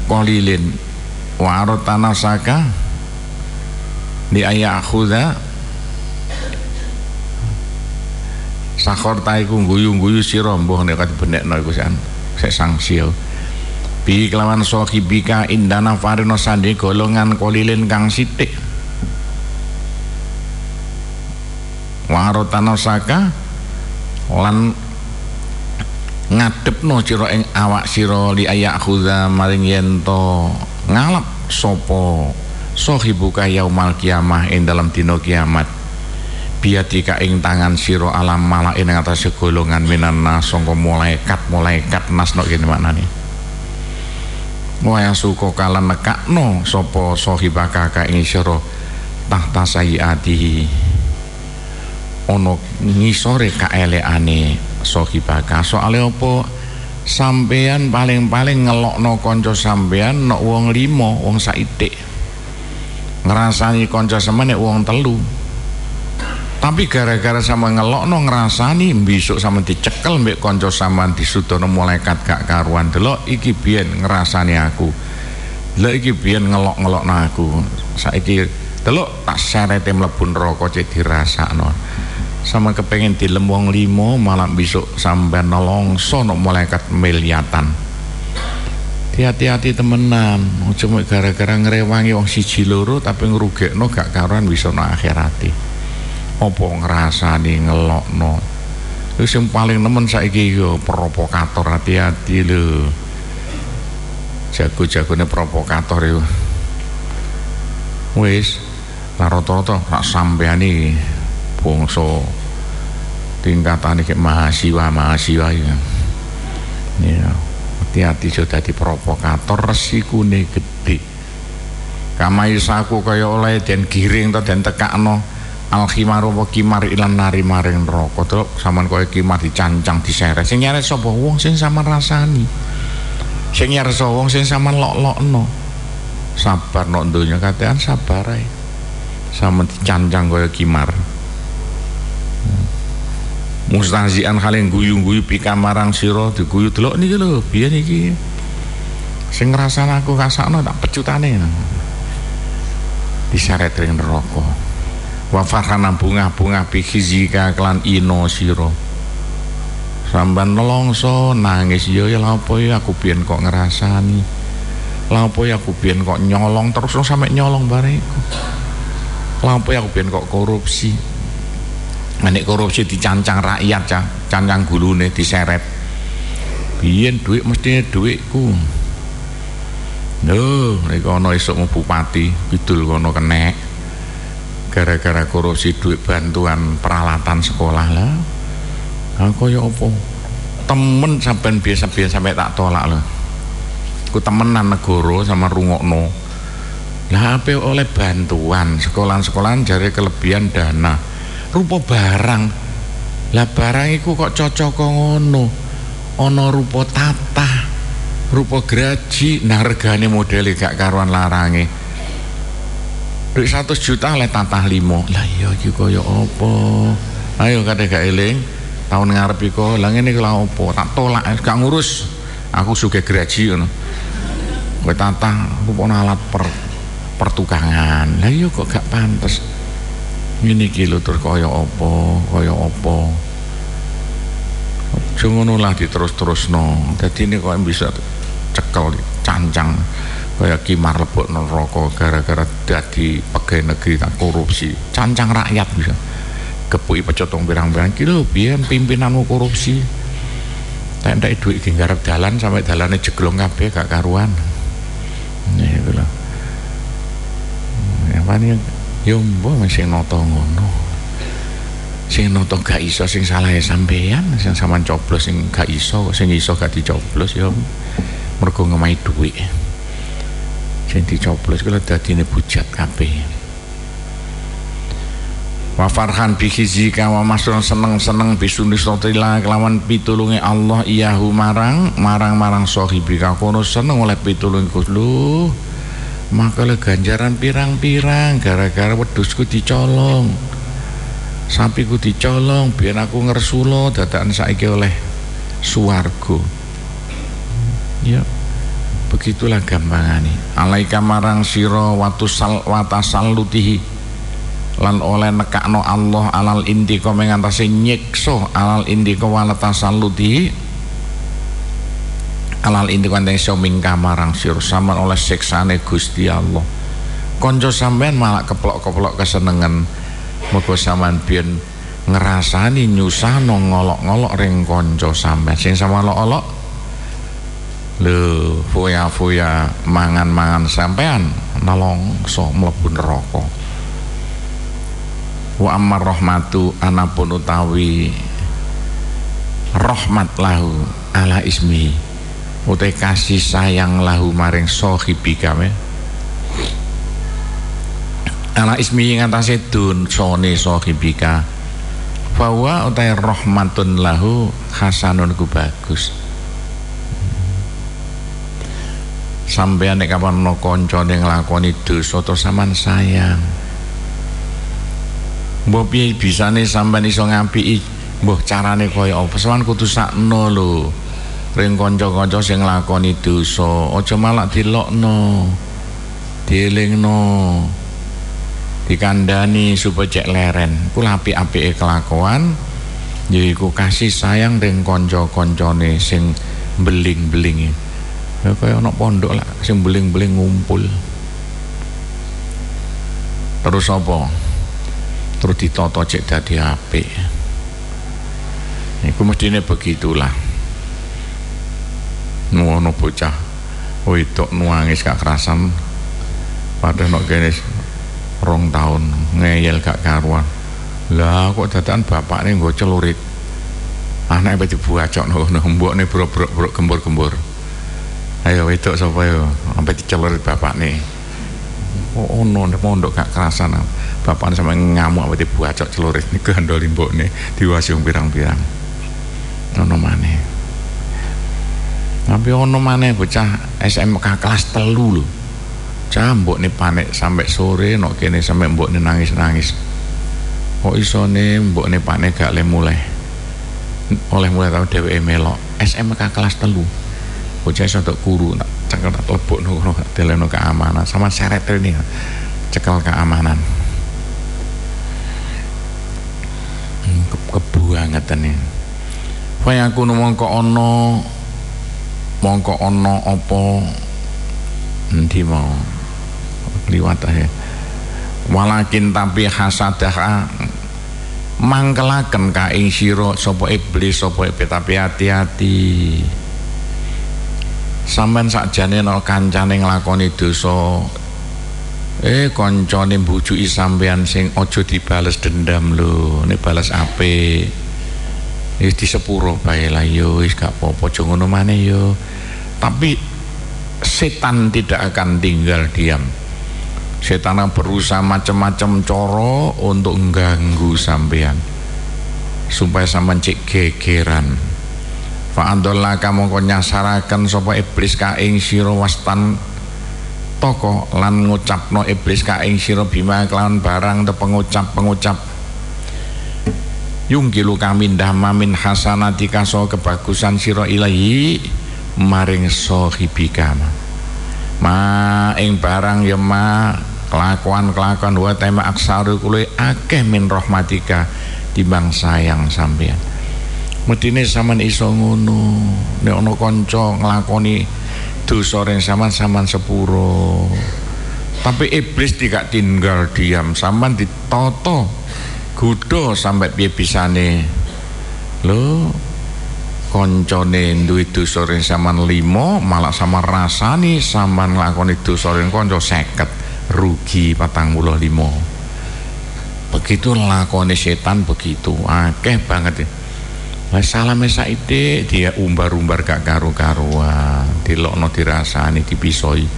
Qalilin. Wa arad tanasaka di ayah khuda sakor taiku guyu-guyu sira mbuh nek benekno iku san sik sanksi bi kelawan sahibika indana farino sandi golongan kolilin kang sithik. Warotana saka lan ngadepno sira ing awak sira li khuda maring yento ngalap sopo sohibuka yaumal kiamah ing dalam dino kiamat. Biadika ing tangan siro alam malah ing atas golongan minan sangka malaikat malaikat nas nok kene maknane. Waya suka kalan nekakno sapa sahibaka ka ing sira tahta sayiatihi. Ana ngisore kaelekane sahibaka soale apa? Sampean paling-paling ngelokno kanca sampean nek wong limo wong saitik ngrasani kanca semene wong telu. Tapi gara-gara sama ngelokno ngrasani besok sama dicekel mbek kanca sampean disudono malaikat gak karuan. Delok iki biyen ngrasani aku. Delok iki biyen ngelok-ngelokno aku. Saiki delok tak serete mlebu neraka cek dirasakno. Sama kepengen dilem limo malam besok sampai nolongso no malaikat miliatan hati-hati temenan. Cuma gara-gara ngerewangi wong siji loro tapi ngerugekno gak karuan bisa no akhirati apa ngrasani ngelokno? Terus yang paling nemen saiki yo provokator hati-hati lho. Jago-jagone provokator yo wis lah rata-rata rak sampeani bangsa tingkatane kayak mahasiswa mahasiswa ya ya hati-hati sudah di provokator resikune gede. Kamaisaku kaya oleh dan giring to dan tekakno al khimaru wa kimar ilan nari maring neraka. To sampean koyo kimar dicancang diseret sing nyeret sapa? Wong sing sampean rasani. Sing nyeret sapa? Wong sing sampean lok-lokno. Sabar donya katean sabar ae. Sampean dicancang koyo kimar mustazian kalian guyu-guyu pika marang sira diguyu delok niki lho biyen iki. Sing ngrasani aku kasakno tak pecutane. Diseret ring neraka. Wa farhana bunga-bunga bihizika klan ino siro samban nelongso nangis yo ya lapo ya aku biyen kok ngerasani lapo ya aku biyen kok nyolong? Terus sampai nyolong bareku lapo ya aku biyen kok korupsi nek korupsi dicancang rakyat cah cancang gulune diseret. Biyen duit mesti duitku. Duh, nek ana esuk bupati kidul kono kenek. Gara-gara korupsi duit bantuan peralatan sekolah lah. Aku ya apa? Temen sampai biasa-biasa sampai tak tolak lah aku temenan negoro sama rungokno. Lah apa oleh bantuan? Sekolah-sekolahan jari kelebihan dana rupa barang. Lah barang itu kok cocok ngono. Ono rupa tata rupa graji. Nah regane modeli gak karuan larangi duit 100 juta oleh tatah limo. Lah iya iki kaya apa? Ayo kate gak eling. Tahun ngarep iku lah ngene iki apa? Tak tolak gak ngurus. Aku suge graji ngono. Kowe tatah rupane alat per pertukangan. Lah iya kok gak pantes ngene iki lho terus kaya apa? Kaya apa? Aja ngono lah diterus-terusno. Dadi ini kok bisa cekel cancang. Kaya kimar lebok neraka gara-gara dadi pegawai negeri tak korupsi. Cancang rakyat bisa. Kepuki pecotong pirang-pirang. Kilo biar pimpinanmu korupsi. Tak ndak duit ki garap dalan sampai dalane jeglong kabeh gak karuan. Ya itu lah ya paling yo mbok sing nata ngono. Sing nata gak iso sing salah sampean sing sampean coblos sing gak iso sing iso gak dicoblos ya mergo ngemahi duit sing dicoblos kula dadine bujat kabeh. Wa farhan bihizika wa masrun seneng-seneng bisunisotila kelawan pitulungi Allah iyahu marang marang-marang sahibika kono seneng oleh pitulungi lu maka le ganjaran pirang-pirang gara-gara wedusku dicolong. Sapiku dicolong biar aku ngersulo dadakan saiki oleh suwargo. Ya begitulah gampangane. Alaika marang sal watasallutihi lan oleh nekakno Allah alal indika mengantase nyiksa alal indika walatasallutihi alal indika ing iso mingka marang sira sampean oleh siksane Gusti Allah. Kanca sampean malah keplok-keplok kesenengan. Muga sampean biyen ngrasani nyusahno ngolok-ngolok ring kanca sampean sing sama olok-olok lho foya-foya mangan-mangan sampean so mlebu neraka. Wa ammar rahmatu anapun utawi rahmat lahu ala ismi utai kasih sayang lahu maring sahibika me ala ismi ngatasi dun sone sahibika bahwa utai rahmatun lahu hasanun ku bagus. Sampean nek kapan kanca ning nglakoni dosa terus sampean sayang. Mbok piye bisane sampean iso ngampiki mbah carane kaya apa? Sampean kudu sakno lho ring kanca-kanca sing nglakoni dosa aja malah dilokno dielingno dikandani supaya cek leren. Kula apik-apike kelakuan yaiku kasih sayang ring kanca-kancane sing beling-belingi ya kaya anak pondok lah sing beling-beling ngumpul. Terus apa? Terus ditoto cek dadi apik. Iku mestine begitulah ngono bocah wedok nuangis gak kerasan. Pada nok kene rong tahun ngeyel gak karuan. Lah kok dadakan bapak ini gue celurit. Anak itu buacok ngono mbok nih bro bro bro gembur gembur ayo wedok sapa yo? Sampai bapak nih oh ono nek mondok gak kerasan? Bapak sampe ngamuk apa dibuacok celurit. Niku mbok nih diwasiung pirang-pirang. Ono maneh tapi ono maneh bocah SMK kelas telu lho. Cah mbok nih panik sampai sore nok kene sampai mbok nih nangis-nangis. Kok iso nih mbok nih panik gak le mulai oleh mulai tau dheweke melok. SMK kelas telu. Bocah iso untuk guru nak cekel tak lebok ngono deleno keamanan. Sama seret ini cekel keamanan. Hmm, Ke, kebuangeten ini. Kaya aku mongko ono mongko ono apa? Endi mau? Liwat aja walakin tapi hasadah mangkelaken ka ing sira sapa iblis sapa iblis tapi hati-hati. Sampean sakjane ana kancane nglakoni dosa. Eh kancane mbujuki sampean sing aja dibales dendam lho nek balas apik wis disepuro bae lah yo wis gak apa-apa. Aja ngono maneh yo. Tapi setan tidak akan tinggal diam. Setan berusaha macam-macam coro untuk mengganggu sampean. Supaya sampean cek gegeran. Fa'adollah kamu kau nyasarakan sopa iblis ka ing siro wastan. Toko lan ngucapno iblis ka ing siro bima kelawan barang te pengucap-pengucap yungkilu kami mamin hasanatika so kebagusan siro ilahi maring sohibika ma ing barang ya ma kelakuan-kelakuan wa tema aksaru kului akeh min rahmatika timbang sayang sampean Medine sampean iso ngono. Nek ana kanca nglakoni dosa ring sampean sepuro. Tapi iblis tidak tinggal diam, sampean ditoto. Gudo sampai piye bisane. Lho, koncone duwe dosa ring sampean limo malah sama rasani sampean nglakoni dosa ring kanca 50 rugi 45 begitu lakoni setan begitu akeh banget ya Masalah mesa ide dia umbar-umbar gak karu-karuan, dilokno dirasani dipisoi.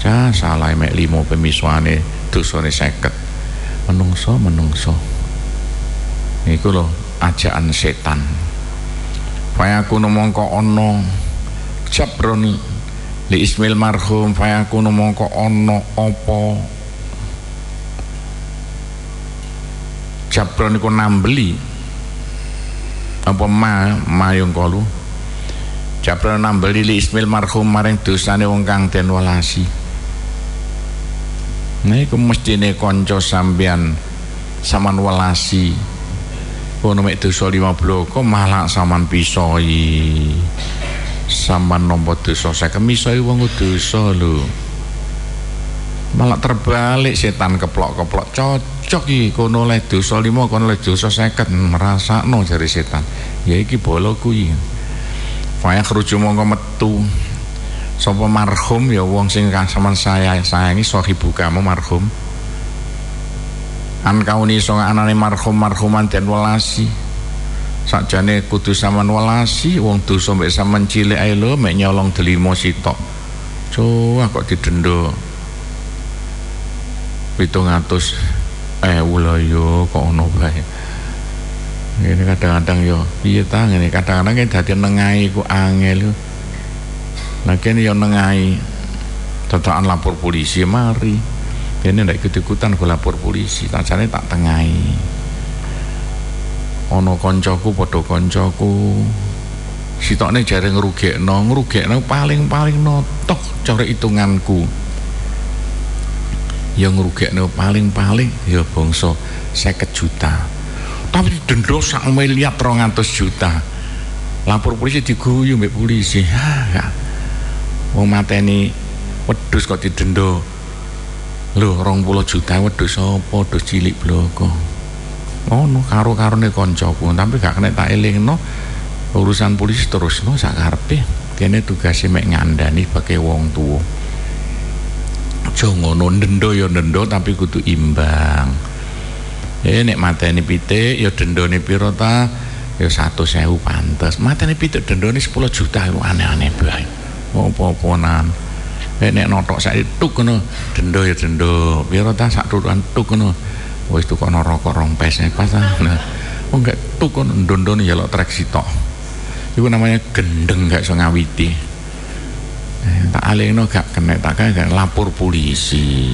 Cah salah limo pemiswane dosane seket. Menungso menungso. Iku lho ajaan setan. aku mongko ono. Jabron li ismil marhum aku mongko ono opo. Jabron iku nambeli. Apa ma mayung kalu Jabra nambel lili ismil marhum maring dosane wong kang den walasi. Nah iku mestine kanca sampean saman walasi kono mek dosa 50 kok malah saman pisoi. Saman nompo dosa saya kemisoi wong dosa lho. Malah terbalik setan keplok-keplok. Cocok iki kono le dosa 5 kono le dosa 50 merasakno jari setan. Ya iki bolo kuwi Faya kerucu mongko metu. Sapa marhum? Ya wong sing sampean saya sayangi sahibu kamu marhum an kauni so anane marhum marhuman den welasi sakjane kudu sampean welasi wong dosa mek sampean cilik ae lho mek nyolong delimo sitok. Coba kok didenda 700 eh lho yo kok ono bae ini kadang-kadang yo piye ta ngene? Kadang-kadang dadi nengai ku angel. Nah kene yo nengai. Tetaan lapor polisi mari kene ndak ikut-ikutan ku lapor polisi. Tak tak tengai ana kancaku padha kancaku sitokne jare ngrugekno ngrugekno paling-paling notok cara hitunganku. Ya ngrugekno paling-paling ya bangsa 50 juta. Tapi denda sak miliar 200 juta. Lapor polisi diguyu mbek polisi. Ha wong mateni wedhus kok didenda lho 20 juta wedhus apa? Wedhus cilik bloko. Ngono karo-karone koncoku tapi gak kena tak elingno. Urusan polisi terus no sakarepe kene tugasnya mek ngandani pakai wong tua aja ngono ndendo ya ndendo tapi kudu imbang. Eh nek mateni pitik ya dendone piro ta? Ya 100.000 pantes. Mateni pitik dendone 10 juta aneh-aneh bae. Apa-apa nan eh nek notok sak tuk ngono. Dendo ya dendo piro ta sak turuan tuk ngono? Wis tukono rokok rong pes pas nah oh enggak tukon ndondone ya lo trek sitok. Iku namanya gendeng gak iso ngawiti. Eh, tak alihno gak kena tak gak lapor polisi.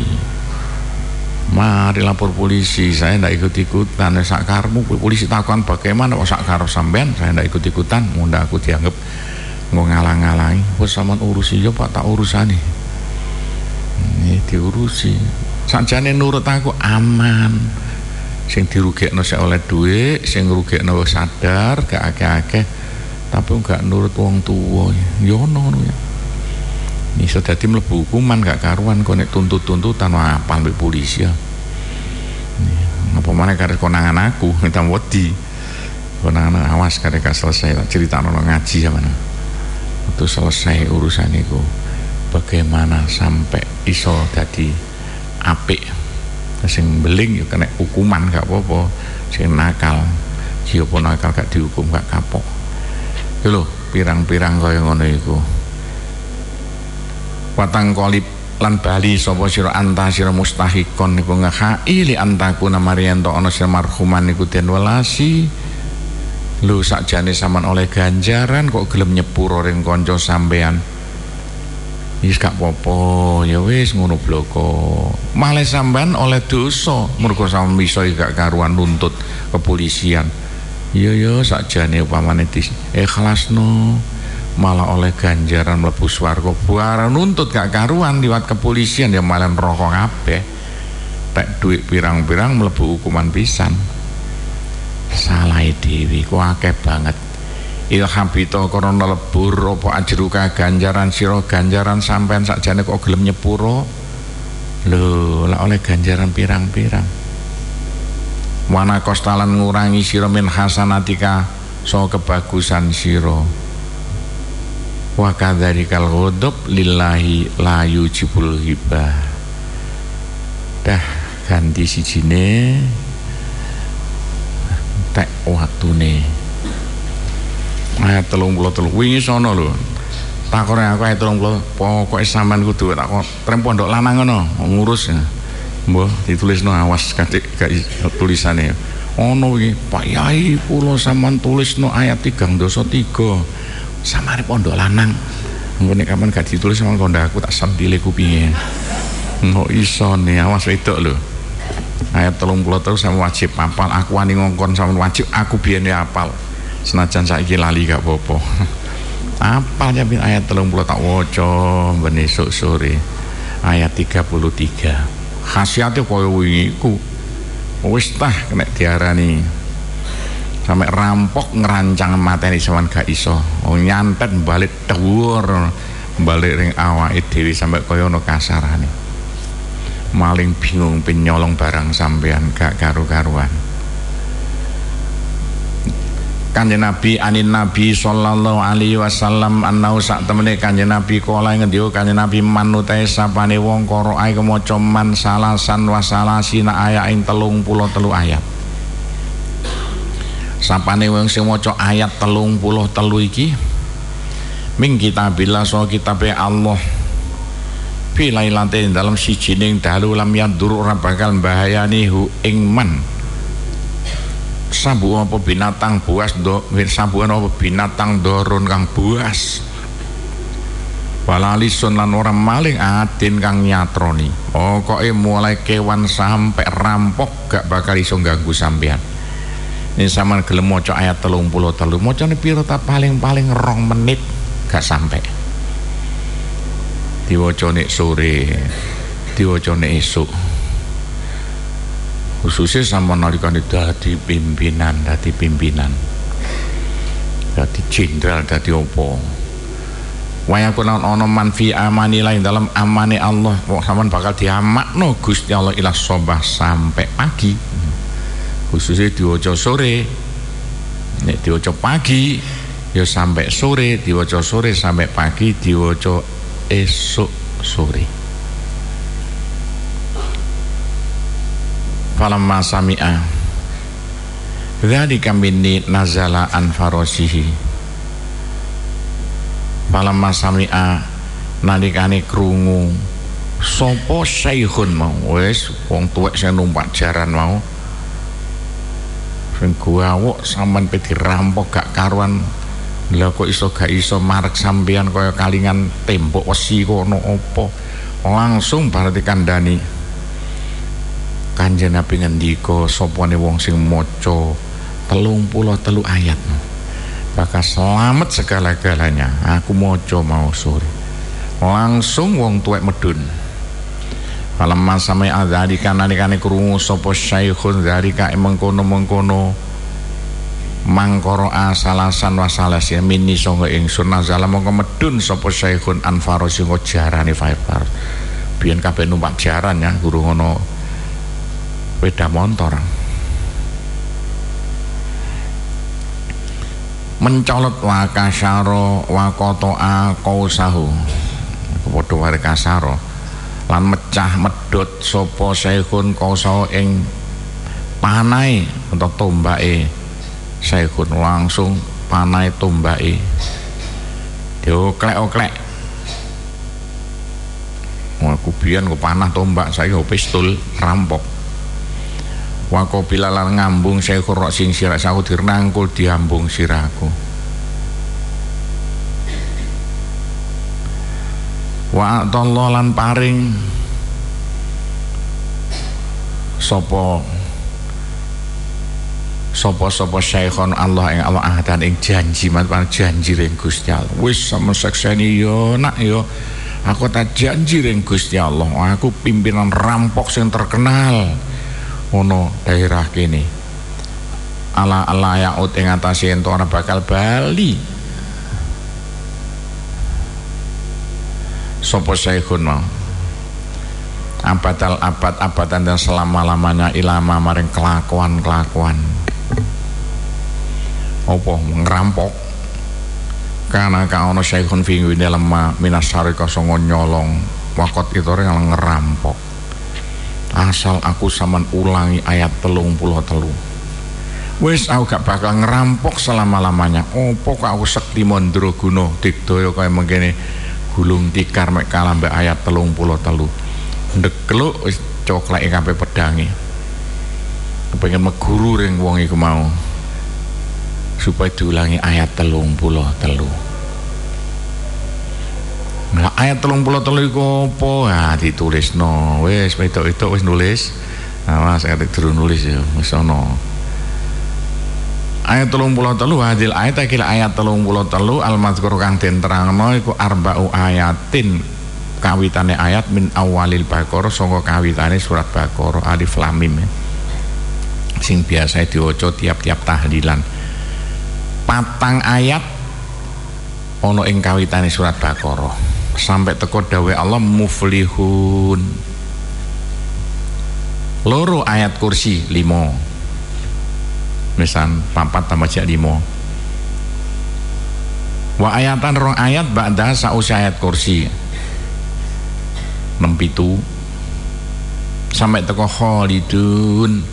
Mari lapor polisi. Saya ndak ikut-ikutan. Sak karmu polisi takon bagaimana kok sak karo sampean? Saya ndak ikut-ikutan. Munda aku dianggap mau ngalang-ngalangi wis sampean urusi yo Pak tak urusane ini diurusi. Sakjane nurut aku aman. Sing dirugekno sik oleh duit sing ngrugekno sadar gak akeh-akeh. Tapi gak nurut wong tuwa ya. Ono ya. Iso dadi mlebu hukuman gak karuan kok nek tuntut-tuntutan apal mbek polisi ya. Apa mana kare konangan aku minta wedi. Konangan awas kare gak selesai cerita nono ngaji ya mana itu selesai urusan itu bagaimana sampai iso dadi apik? Sing beling ya kena hukuman gak apa-apa. Sing nakal siapa nakal gak dihukum gak kapok. Itu lho pirang-pirang kaya ngono iku. Watang kolip lan bali sapa sira anta sira mustahikon niku ngahai li antaku namarian to ana sira marhuman niku den welasi lho sakjane sampean oleh ganjaran kok gelem nyepuro ring kanca sampean? Wis gak popo ya wis ngono bloko. Malah sampean oleh dosa mergo sampean bisa gak karuan nuntut kepolisian. Iya ya sakjane upamane ikhlasno. Malah oleh ganjaran mlebu swarga. Barang nuntut gak karuan liwat kepolisian ya malah rokok kabeh. Tek duit pirang-pirang mlebu hukuman pisan salah dewi kok akeh banget. Ilhabito korona lebur apa ajruka ganjaran siro ganjaran sampean sakjane kok gelem nyepuro? Lho lah oleh ganjaran pirang-pirang? Wana kostalan ngurangi siro min hasanatika so kebagusan siro wa kadzarikal ghadab lillahi la yujibul hibah. Dah ganti sijine tek waktune. Ayat telung puluh telung wingi sono lho. Takore aku telung puluh pokoknya sampean kudu tak trem pondok lanang ngono ngurus ya. Mbah ditulis no awas katik tulisannya ono iki Pak Yai kula sampean tulis no ayat tigang dosa tiga. Samari pondok lanang. Nek kapan gak ditulis sama kondak aku tak sentile kupinge nggak iso nih awas wedok lho ayat telung puluh terus sama wajib apal. Aku wani ngongkon sama wajib aku biyen apal. Senajan saiki lali gak apa-apa. Apa aja ayat telung puluh tak woco benesuk sore. Ayat 33 khasiatnya kaya wingiku wis tah kena diarani. Sampai rampok ngerancang materi sawan gak iso. Oh, nyantet balik dhuwur. Balik ring awake dhewe sampai kaya ono kasarane maling bingung penyolong barang sampean gak karu-karuan. Kanjeng Nabi anin Nabi sallallahu alaihi wasallam annau sak temene Kanjeng Nabi kala ngendiyo Kanjeng Nabi manutai sapane wong karo ae kemaca man salasan wa salasina ayat ing 33 ayat. Sapane wong sing maca ayat telung puluh telu iki ming kitabillah so kitabe Allah filailate dalam sijining dalu lam yadur ora bakal bahayani hu ing man. Sabu apa binatang buas do sabu apa binatang doron kang buas. Walalisun lan orang maling adin kang nyatroni. Pokoke mulai kewan sampai rampok gak bakal iso ganggu sampean. Ini sama gelem maca ayat telung puluh telu. Macane piro ta? Paling-paling rong menit gak sampai diwaca nek sore diwaca nek esuk. Khususnya sama nalikane dadi pimpinan dadi pimpinan. Dadi jenderal dadi opo wa yakuna ono man fi amani lain dalam amane Allah. Kok sampean bakal diamakno Gusti Allah ila sobah sampai pagi. Khususnya diwaca sore. Nek pagi ya sampai sore. Diwaca sore sampai pagi diwaca esok sore. Falamma sami'a. Dzalika minni nazala an farasihi. Falamma sami'a nalikane krungu sapa syekhun mau? Wis wong tuwek sing numpak jaran mau. Sing gawok sampean pe dirampok gak karuan lha kok iso gak iso marek sampean kaya kalingan tembok wesi kono apa? Langsung berarti kandhani Kanjeng Nabi ngendika sapane wong sing maca 33 ayat. Bakal selamat segala-galanya aku mojo mau sore langsung wong tuwek medun. Falamma samai adzalika nalikane krungu sapa syaikhun dzalika mengkono-mengkono mangkoro asalasan wasalas ya mini songo ingsun. Nazala mongko medun sapa syaikhun anfaro sing jarane Faifar biyen kabeh numpak jaran ya guru ngono beda motor mencolot wa kasyaro wa kotoa kausahu. Kepada wari kasaro. Lan mecah medot sopo syekhun kausahu ing panai untuk tombake syekhun langsung panai tombake dioklek-oklek aku biyen ku panah tombak saya pistol rampok. Wako bilalan ngambung saya kurok sing sirah. Aku dirangkul diambung sirahku Wa lan paring. Sopo Sopo-sopo syekhon Allah yang Allah ahadan yang janji Mata janji ring Gusti Allah. Wis sama sekseni yo nak yo. Aku tak janji ring Gusti Allah. Aku pimpinan rampok yang terkenal. Ono daerah kini ala ala yaud ing atase ento ora bakal bali. Sapa syekhun mau abadal abad abadan dan selama-lamanya ilama maring kelakuan-kelakuan. Opo ngerampok. Karena kau ono syekhun fingu dalam minasari kosong nyolong. Wakot itu orang ngerampok. Asal aku saman ulangi ayat telung puluh telu. Wis aku gak bakal ngerampok selama-lamanya. Opo kok aku sekti mondro guno digdoyo kaya mengkini gulung tikar mek kalambe ayat telung puluh telu ndekluk wis coklek kabeh pedangi pengen meguru ring wong iku mau supaya diulangi ayat telung puluh telu Nah, ayat telung puluh telu iku apa? Ah ditulis no. Wis itu itu wis nulis. Nah, saya turun nulis ya, wis ono. Ayat telung puluh telu hadil ayat kira ayat telung puluh telu al mazkur kang den terangno iku arba'u ayatin kawitane ayat min awalil Baqarah saka kawitane surat Baqarah alif lam mim. Ya. Sing biasa diwaca tiap-tiap tahlilan. Patang ayat ono ing kawitane surat Baqarah sampai teko dawe Allah muflihun loro ayat kursi limo misal papat tambah jak limo wa ayatan rong ayat ba'da sausi ayat kursi nempitu sampai teko khalidun.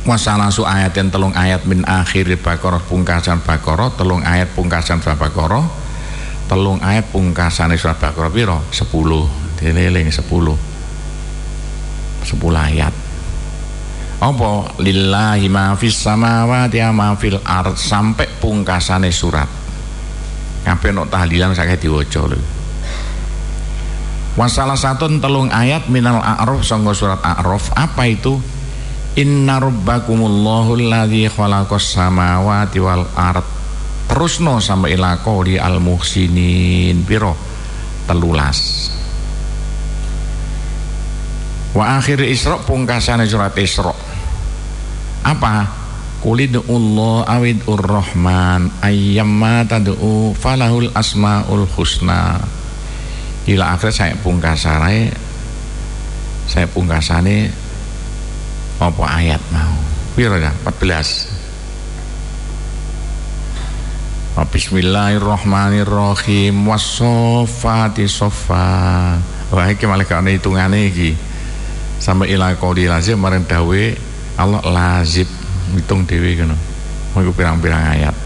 Wasalasu ayat yang telung ayat min akhir bakoroh pungkasan bakoroh telung ayat pungkasan bakoroh telung ayat pungkasan surat bakoroh piro? Sepuluh. Dililing sepuluh. Sepuluh ayat. Apa? Lillahi ma fis samawati ma fil ard. Sampai pungkasane surat. Kabeh nok tahlilan sakit diwaca lho Wasalah satu telung ayat minal a'raf sangga surat a'raf. Apa itu? Inna rabbakumullahu alladhi khalaqas samawati wal ard. Terusno sampai ila di al muhsinin piro? Telulas. Wa akhir isra pungkasane surat isra. Apa? Kulidu Allah awid rahman ayyamma tad'u falahul asmaul husna ila akhir saya pungkasane saya pungkasane apa ayat mau? Piro ya? 14 Bismillahirrahmanirrahim. Wasofati sofa wah iki malah gak hitungane iki. Sampai ila qauli lazim marang dawe Allah lazib. Hitung dewi ngono. Iku pirang-pirang ayat.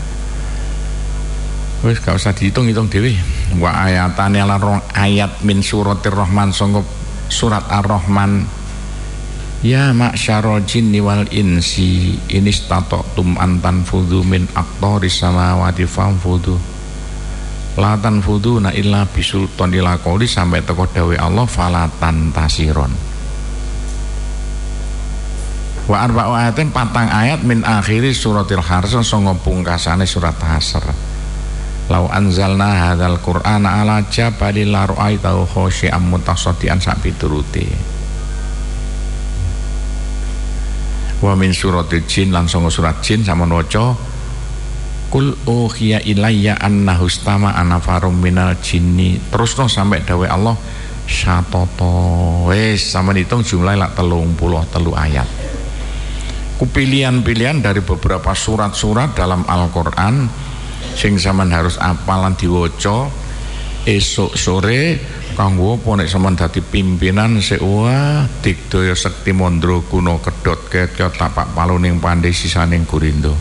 Wis gak usah dihitung-hitung dewi wa ayatane lan rong ayat min suratir rahman sangga surat ar-rahman. Ya ma'syarul jinni wal insi tum antan fudu min aktori samawati famfudu La na illa bisulton ila qawli sampai teko dawe Allah falatan tasiron Wa arba'u ayatin patang ayat min akhiri suratil harsal songo pungkasane surat hasr Lau anzalna hadal qur'ana ala jabali la ru'aitahu khosyi'am mutasodian sak pituruti. Wa min suratil jin langsung surat jin sama waca kul uhiya ilayya annahu stama anafarum minal jinni. Terus no sampai dawe Allah syatoto. Wes sama hitung jumlahnya lah telung puluh telu ayat. Kupilihan-pilihan dari beberapa surat-surat dalam Al-Quran sing zaman harus apalan diwoco esok sore kanggo apa nek sampean dadi pimpinan sewa digdaya sekti mondro kuno kedot kecot tapak palu ning pandai sisaning gurindo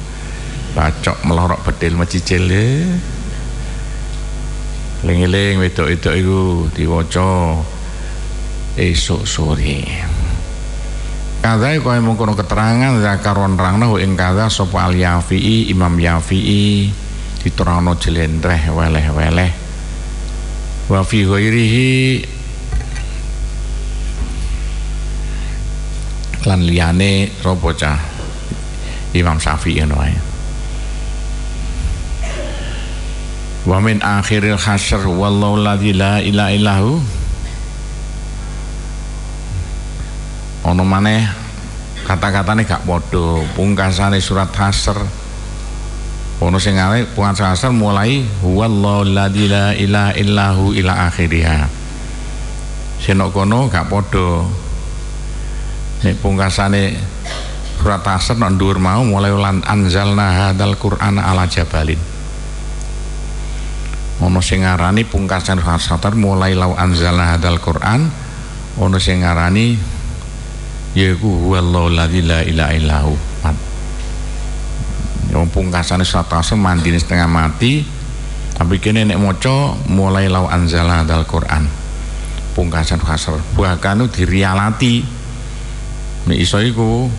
bacok melorok bedil mecicil ling-ling wedok-wedok iku diwaca esok sore. Kadai kau yang mengkono keterangan zakaron rangna ing kada sapa al Yafi'i Imam Yafi'i diterangno jelendreh weleh-weleh. Wa fi ghairihi lan liyane sapa cah Imam Syafi'i ngono wae. Wa min akhiril hasyr wallahu la ilaha illahu ono maneh kata-katane gak padha pungkasane surat hasr ono sing ngale asal mulai huwallahu la ilaha illahu ila akhiriha. Senok kono gak padha. Nek pungkasane surat asar nang dhuwur mau mulai lan anzalna hadzal qur'ana ala jabalin. Ono sing ngarani pungkasan surat mulai lau anzalna hadzal qur'an ono sing ngarani yaiku huwallahu la ilaha illahu yang pungkasannya surat asal mandi setengah mati. Tapi kini nek moco mulai lau anzala dal Quran. Pungkasan hasr bahkan itu dirialati. Nek iso iku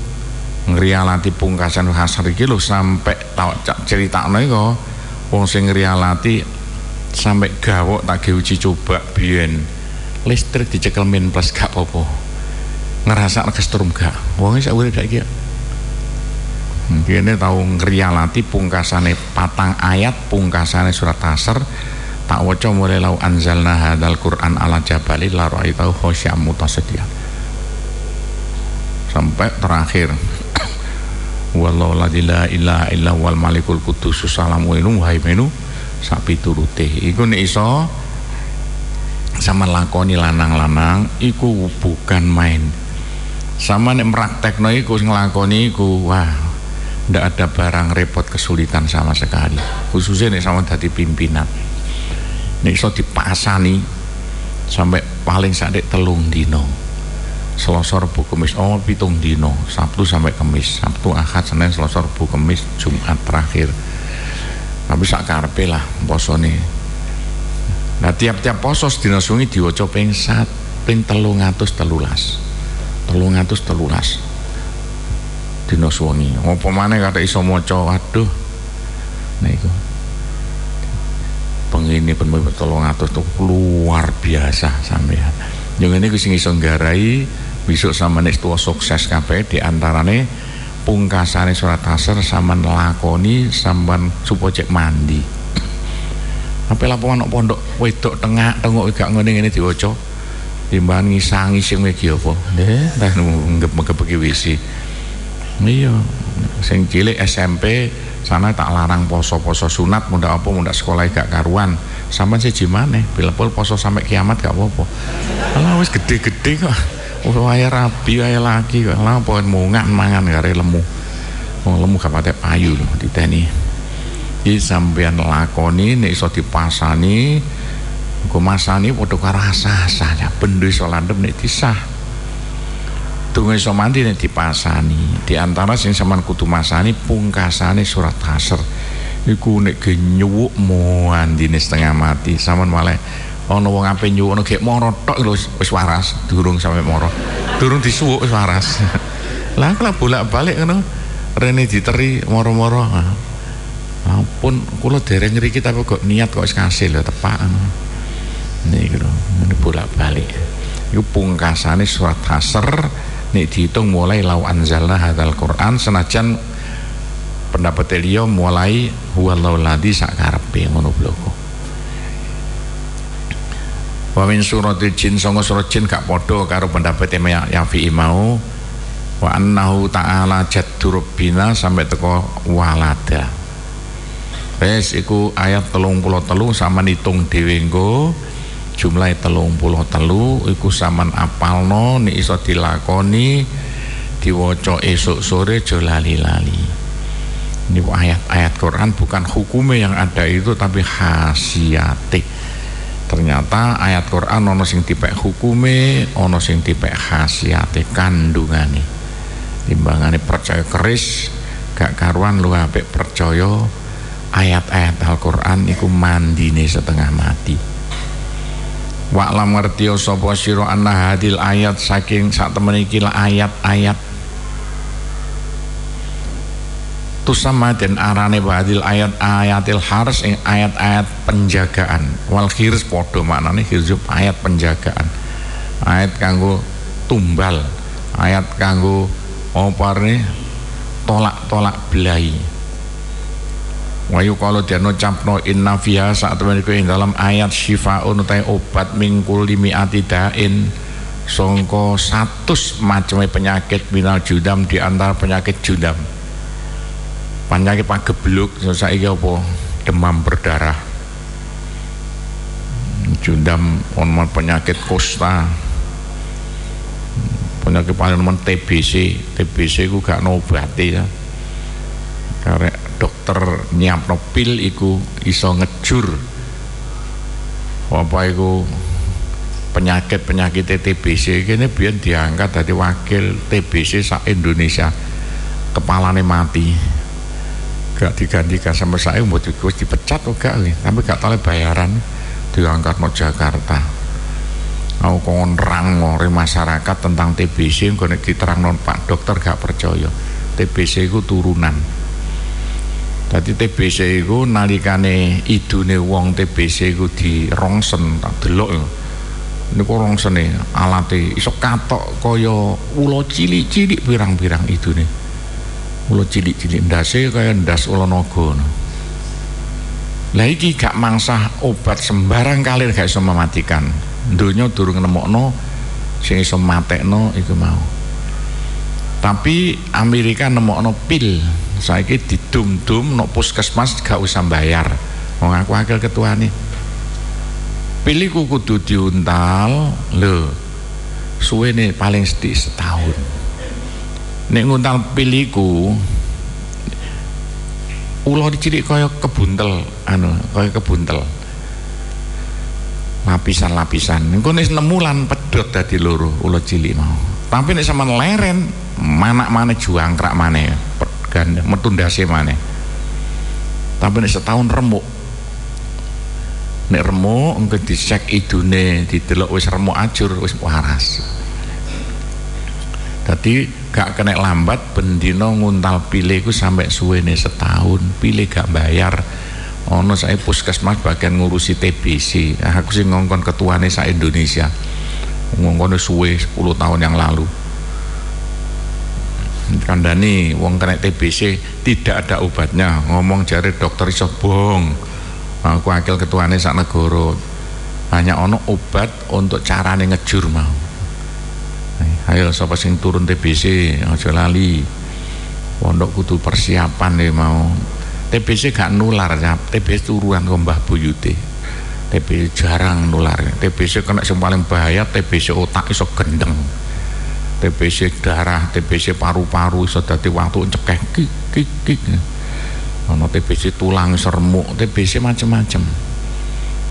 ngrialati pungkasan hasr iki lho sampai tau critakno iku wong sing ngrialati sampai gawok tak uji coba biyen. Listrik dicekel min plus gak apa-apa. Ngerasa kestrum gak. Wong sak urip gak iki Kene tahu ngrialati pungkasane patang ayat pungkasane surat Asr. Tak waca mulai lau anzalna hadal Quran ala jabali la ra'aitahu khasyam mutasadian sampai terakhir. Wallahu la ilaha illa wal malikul qudus salamu inu menu sapi turute iku nek iso sama lakoni lanang-lanang iku bukan main. Sama nek meraktekno iku nglakoni iku wah ndak ada barang repot kesulitan sama sekali. Khususnya nih sama tadi pimpinan. Nih so dipasani sampai paling sadek telung dino Selasa Rebu Kamis oh pitung dino Sabtu sampai Kamis Sabtu Ahad Senin Selasa Rebu Kamis Jumat terakhir. Tapi sak karepe lah poso nih nah tiap-tiap poso sedina sungi diwaca ping sat ping telung atus telulas. Telung atus telulas dina suwengi. Apa maneh kata iso maca? Aduh. Nah iku. Pengini pun telung atus tuh luar biasa sampean yang ini sing iso nggarai besok sama nek tua sukses kabeh di antarane pungkasane surat asar sama lakoni sampean supaya cek mandi. Apa laporan pondok wedok tengah tengok gak ngene ngene diwaca. Timbangan ngisangi sing iki apa? Nggih. Tah ngep-ngep WC iya sing cilik SMP sana tak larang poso-poso sunat muda apa muda sekolah gak karuan sampean siji maneh bila poso sampai kiamat gak apa-apa alah wis gede-gede kok ayah rapi, ayah laki kok. Lah poin mungan mangan kare lemu. Wong lemu gak pate payu lho diteni. Iki sampean lakoni nek iso dipasani engko masani padha karo asah-asah bendo iso landhep nek disah. Tunggu iso mandi nek dipasani. Di antara sing sampean kudu masani pungkasane surat hasr. Iku nek genyuwuk muandine setengah mati. Sampean malah ana wong ape nyuwun gek moro tok lho wis waras. Durung sampe moro. Durung disuwuk wis waras. Lah kalau bolak-balik ngono. Rene diteri moro-moro. Ampun kula dereng ngriki tapi kok niat kok wis kasil lho tepak niku lho bolak-balik. Iku pungkasane surat hasr nek dihitung mulai lau anzalna hadzal Quran senajan pendapat beliau mulai huwallahu ladzi sakarepe ngono bloko. Wa min suratil jin sanga surat jin gak padha karo pendapat Yafi'i mau wa annahu ta'ala jaddu rabbina sampai teko walada. Wes iku ayat telung puluh telu sama nitung dhewe jumlah telung puluh telu iku saman apalno ni iso dilakoni diwaca esok sore aja lali-lali. Ini ayat-ayat Quran bukan hukumnya yang ada itu tapi khasiatik ternyata ayat Quran ono sing dipek hukume ono sing dipek khasiate kandungane. Timbangane percaya keris gak karuan lu apik percaya ayat-ayat Al-Quran iku mandine setengah mati Wa'lam ngerti sapa sira anna hadil ayat saking sak temen iki ayat-ayat tusama dan arane badil ayat ayatil haris ayat-ayat penjagaan. Wal khirs podo maknane hirzub ayat penjagaan. Ayat kanggo tumbal ayat kanggo opar tolak-tolak belai Wayu kalau dia ngucapno inna fiha saat mereka ing dalam ayat syifaun utai obat mingkul limi atidain songko satus macam penyakit minal judam di antara penyakit judam penyakit pagebluk saiki apa? Demam berdarah. Jundam on penyakit kosta. Penyakit paling teman TBC TBC ku gak nobati ya. Karena dokter nyiapno pil iku iso ngejur. Apa iku penyakit-penyakit TBC ini biar diangkat dari wakil TBC sa Indonesia. Kepalanya mati. Gak digantikan sama saya mau wis dipecat kok gak tapi gak tahu bayaran. Diangkat mau Jakarta. Aku kon ngori masyarakat tentang TBC engko nek non Pak dokter gak percaya. TBC itu turunan Tadi TBC itu nalikane idune wong TBC itu di rongsen tak delok niku rongsene alate iso katok kaya ula cilik-cilik pirang-pirang idune Mula cilik-cilik ndase kaya ndas ula naga Lah iki gak mangsah obat sembarang kali gak iso mematikan. Donya durung nemokno sing iso matekno iku mau. Tapi Amerika nemokno pil. Saiki didum-dum no puskesmas gak usah bayar. Wong aku akil ketuane. Pil iku kudu diuntal lho. Suwene paling sedih setahun nek nguntal piliku ulo dicilik kaya kebuntel anu kaya kebuntel lapisan-lapisan engko nek nemu lan pedhot dadi loro ulo cilik mau tapi nek sama leren mana mana juangkrak mana ganda metundase mana tapi nek setahun remuk. Nek remuk engko dicek idune didelok wis remuk ajur wis waras. Jadi gak kena lambat bendino nguntal pilih ku sampai suwene setahun. Pilih gak bayar ono saya puskesmas bagian ngurusi TBC aku sih ngongkon ketuane sa Indonesia. Ngongkon suwe 10 tahun yang lalu kandani wong kena TBC tidak ada obatnya. Ngomong jari dokter iso bohong. Aku akil ketuane sak negara. Hanya ono obat untuk carane ngejur mau. Ayo sapa sing turun TBC aja lali. Pondok kudu persiapan deh mau. TBC gak nular ya TBC turunan ke Mbah Buyute. TBC jarang nular. TBC kena yang paling bahaya TBC otak iso gendeng TBC darah TBC paru-paru iso dadi waktu cekeh. Kik kik kik ana TBC tulang sermuk TBC macam-macam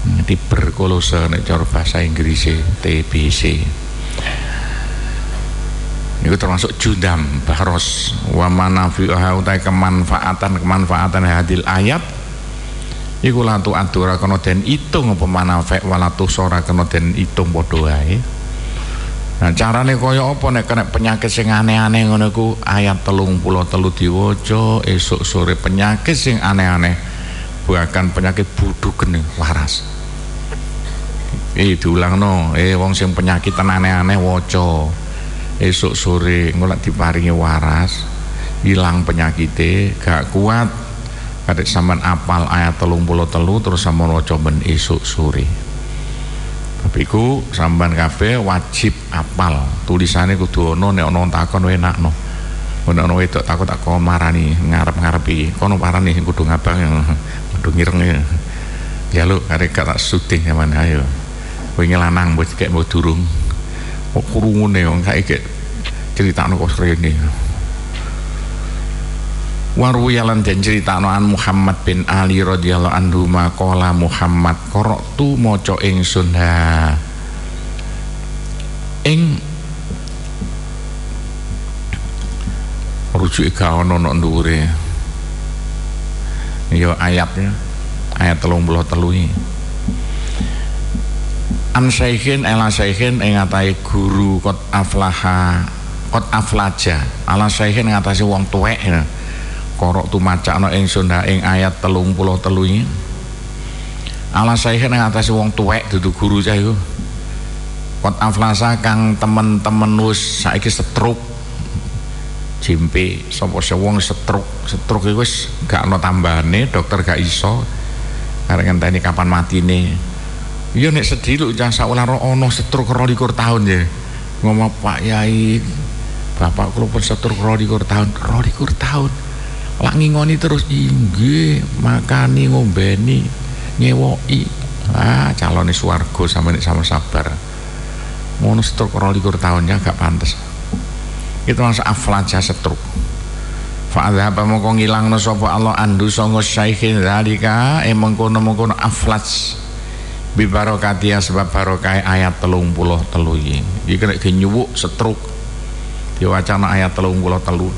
tuberkulose nek cara bahasa Inggris TBC itu termasuk judam bahros. Wa manafi'uha utai kemanfaatan kemanfaatan hadil ayat. Iku latu adura kena den itung apa manafek walatu sora kena den itung padha wae Nah carane kaya apa nek kena penyakit sing aneh-aneh ngono ku ayat telung pulau telu diwaca esuk sore penyakit sing aneh-aneh bahkan penyakit budu geni waras. Eh diulang no eh wong sing penyakit aneh-aneh waca esuk sore ngolak diparingi waras hilang penyakitnya gak kuat. Kadek sampean apal ayat telung pulau telu terus sampean waca ben esuk sore tapi ku sampean kabeh wajib apal. Tulisannya kudu ono nek ono takon enakno. Nek ono wedok takut tak marani ngarep-ngarepi kono parani kudu ngabang kudu ngireng ya lu karek tak syuting zaman ayo. Kowe lanang mbok kayak mbok durung. Kok kurungune wong kayak critakno kok rene Warwiyalan dan cerita an Muhammad bin Ali radhiyallahu anhu makola Muhammad korok tu moco ing sunda ing rujuk ika ono no ndure yo ayatnya. Ayat telung puluh telui an syaihin ela syaihin ing atai guru kot aflaha kot aflaja. Ala syaihin ngatasi wong tuwek ya korok tumacakno ingsun ha ing ayat telung pulau telu ini. Ala saya nang atas wong tuwek dudu guru saya kot aflasa kang temen-temen wis saiki setruk. Jimpe sapa wong setruk. Setruk iku wis gak ana tambahane dokter gak iso. Karek ngenteni kapan matine. Iya nek sedih lu jangan saulah ono setruk 22 tahun ya. Ngomong Pak Yai Bapak kula pun setruk 22 tahun. 22 tahun lak ngingoni terus inggih makani ngombeni nyewoki ah calone swarga sama nek sama sabar. Ngono stroke 22 tahunnya gak pantas itu masa aflaja stroke apa mongko ngilangno sapa Allah andu songo syaikhin dalika emang kono-mengkono aflaj. Bi barokatiya sebab barokai ayat telung puluh telu iki. Kena nyuwuk setruk diwacana ayat telung puluh telu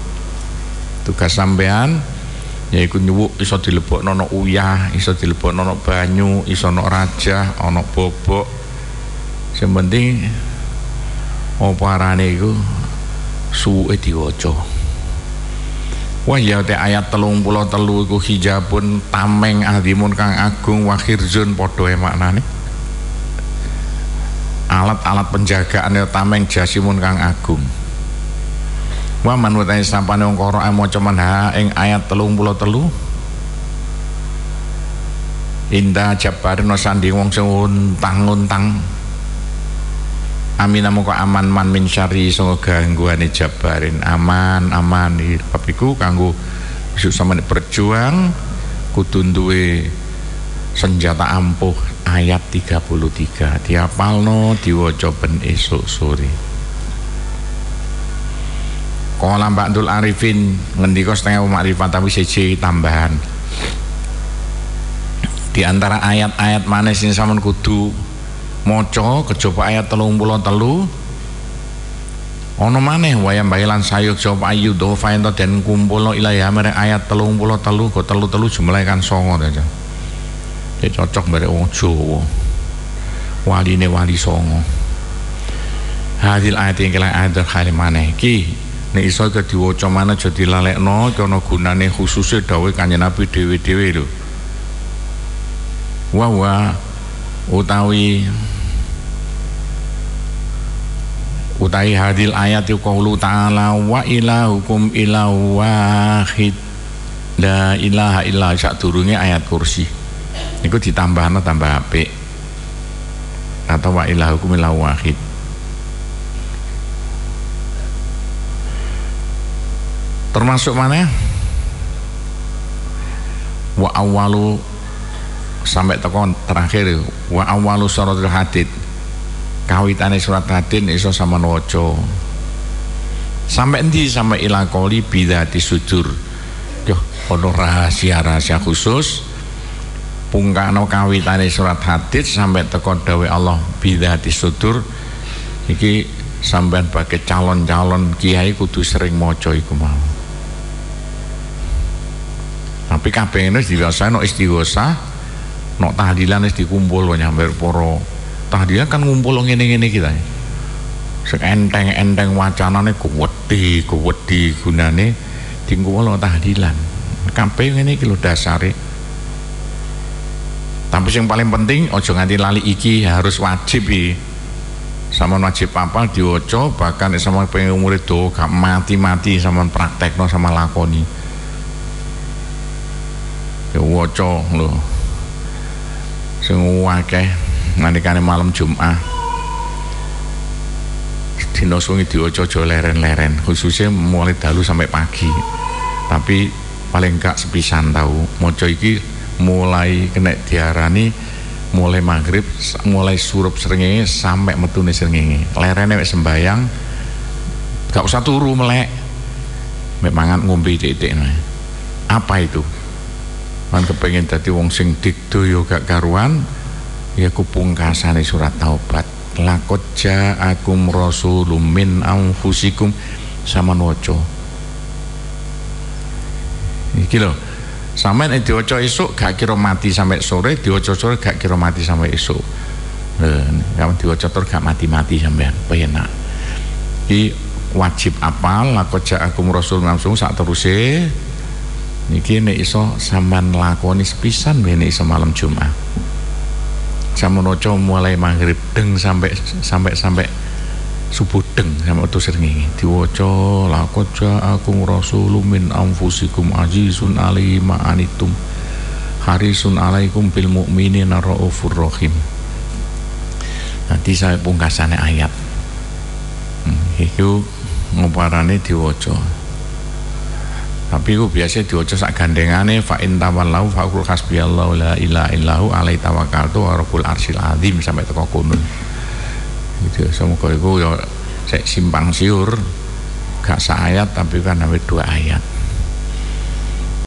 tugas sampean yaiku nyuwuk iso dilebokno ana uyah iso dilebokno ana banyu iso ana raja ana bobok. Sing penting apa arane iku? Suwe diwaca. Wah ya te ayat telung pulau telu iku hijabun tameng adimun kang agung wahirzun podo maknane. Alat-alat penjagaan ya tameng jasimun kang agung wa man utai sampane wong Qur'an maca manha ing ayat 33 Indah jabarno sandi wong sing untang-untang. Amin kok aman man min syari sanga gangguane jabarin aman aman iki bab iku kanggo isuk sampeyan berjuang kudu duwe senjata ampuh. Ayat 33 diapalno diwaca ben esuk sore Kala Mbak Dul Arifin ngendika setengah makrifat tapi siji tambahan. Di antara ayat-ayat mana sing sampean kudu maca kejaba ayat 33 Ono maneh wayang bayilan sayuk jawab ayu dofa ento den kumpulno ilayah merek ayat telung puluh telu go telu telu jumlah kan songo aja. Ya cocok merek wong Jawa. Waline wali songo. Hadil ayat yang kalian ayat kali maneh ki nek iso ke diwaca mana aja dilalekno kono gunane khususe dawuh Kanjeng Nabi dhewe-dhewe lho. Wa wa utawi utai hadil ayat qaulu ta'ala wa ilahukum ilahu wahid. La ilaha illa turunnya ayat kursi. Itu ditambahna tambah apik. Atau wa ilahukum ilahu wahid termasuk mana? Wa awalu sampai tekon terakhir wa awalu suratul hadid. Kawitane surat hadin iso sama waca. Sampai endi? Sampai ila qoli bidati sudur. Yo ono rahasia-rahasia khusus. Pungkano kawitane surat hadid sampai teko dawe Allah bidati sudur. Iki sampean pakai calon-calon kiai kudu sering maca iku mau tapi kabeh ini diwasa no istighosah no tahlilan wis dikumpul nyamber poro tahlilan. Kan ngumpul ngene-ngene kita. Sing enteng-enteng wacanane kuwedi kuwedi gunane dikumpul tahlilan. Kabeh ngene iki lho dasare. Tapi yang paling penting ojo nganti lali iki harus wajib iki. Sama wajib apa diwaca bahkan sama pengen umur itu gak mati-mati sama praktekno sama lakoni waca lho. Sing akeh nalikane malam Jumat. Dina sungi diwaca aja leren-leren khususnya mulai dalu sampai pagi. Tapi paling gak sepisan tahu maca iki mulai kena diarani mulai maghrib mulai surup srengenge sampai metune srengenge lerene wis sembayang gak usah turu melek. Mek mangan ngombe titik apa itu kan kepengen dadi wong sing digdo gak karuan ya kupungkasane surat taubat. Lakot ja'akum rasulum min anfusikum. Sama noco iki lho sampean diwaca esuk gak kira mati sampai sore diwaca sore gak kira mati sampai esuk. Kamu diwaca tur gak mati-mati sampean penak. Iki wajib apal lakot ja'akum rasul langsung sak teruse niki nek iso sampean lakoni sepisan nek iso malam Jumat. Samonoco mulai maghrib deng sampai sampai sampai subuh deng sampai waktu seringi diwaca laqad ja'akum rasulun min anfusikum azizun alaihi ma anitum harisun alaikum bil mu'minina raufur rahim. Nanti saya pungkasane ayat. Hmm, itu ngoparane diwaca tapi ku biasa diwaca sak gandengane fa in tawallau fa qul hasbiyallahu la ilaha illahu alaihi tawakkaltu wa rabbul arsyil azim sampai teko kono gitu. Semoga iku ya sik simpang siur gak sak ayat tapi kan sampai dua ayat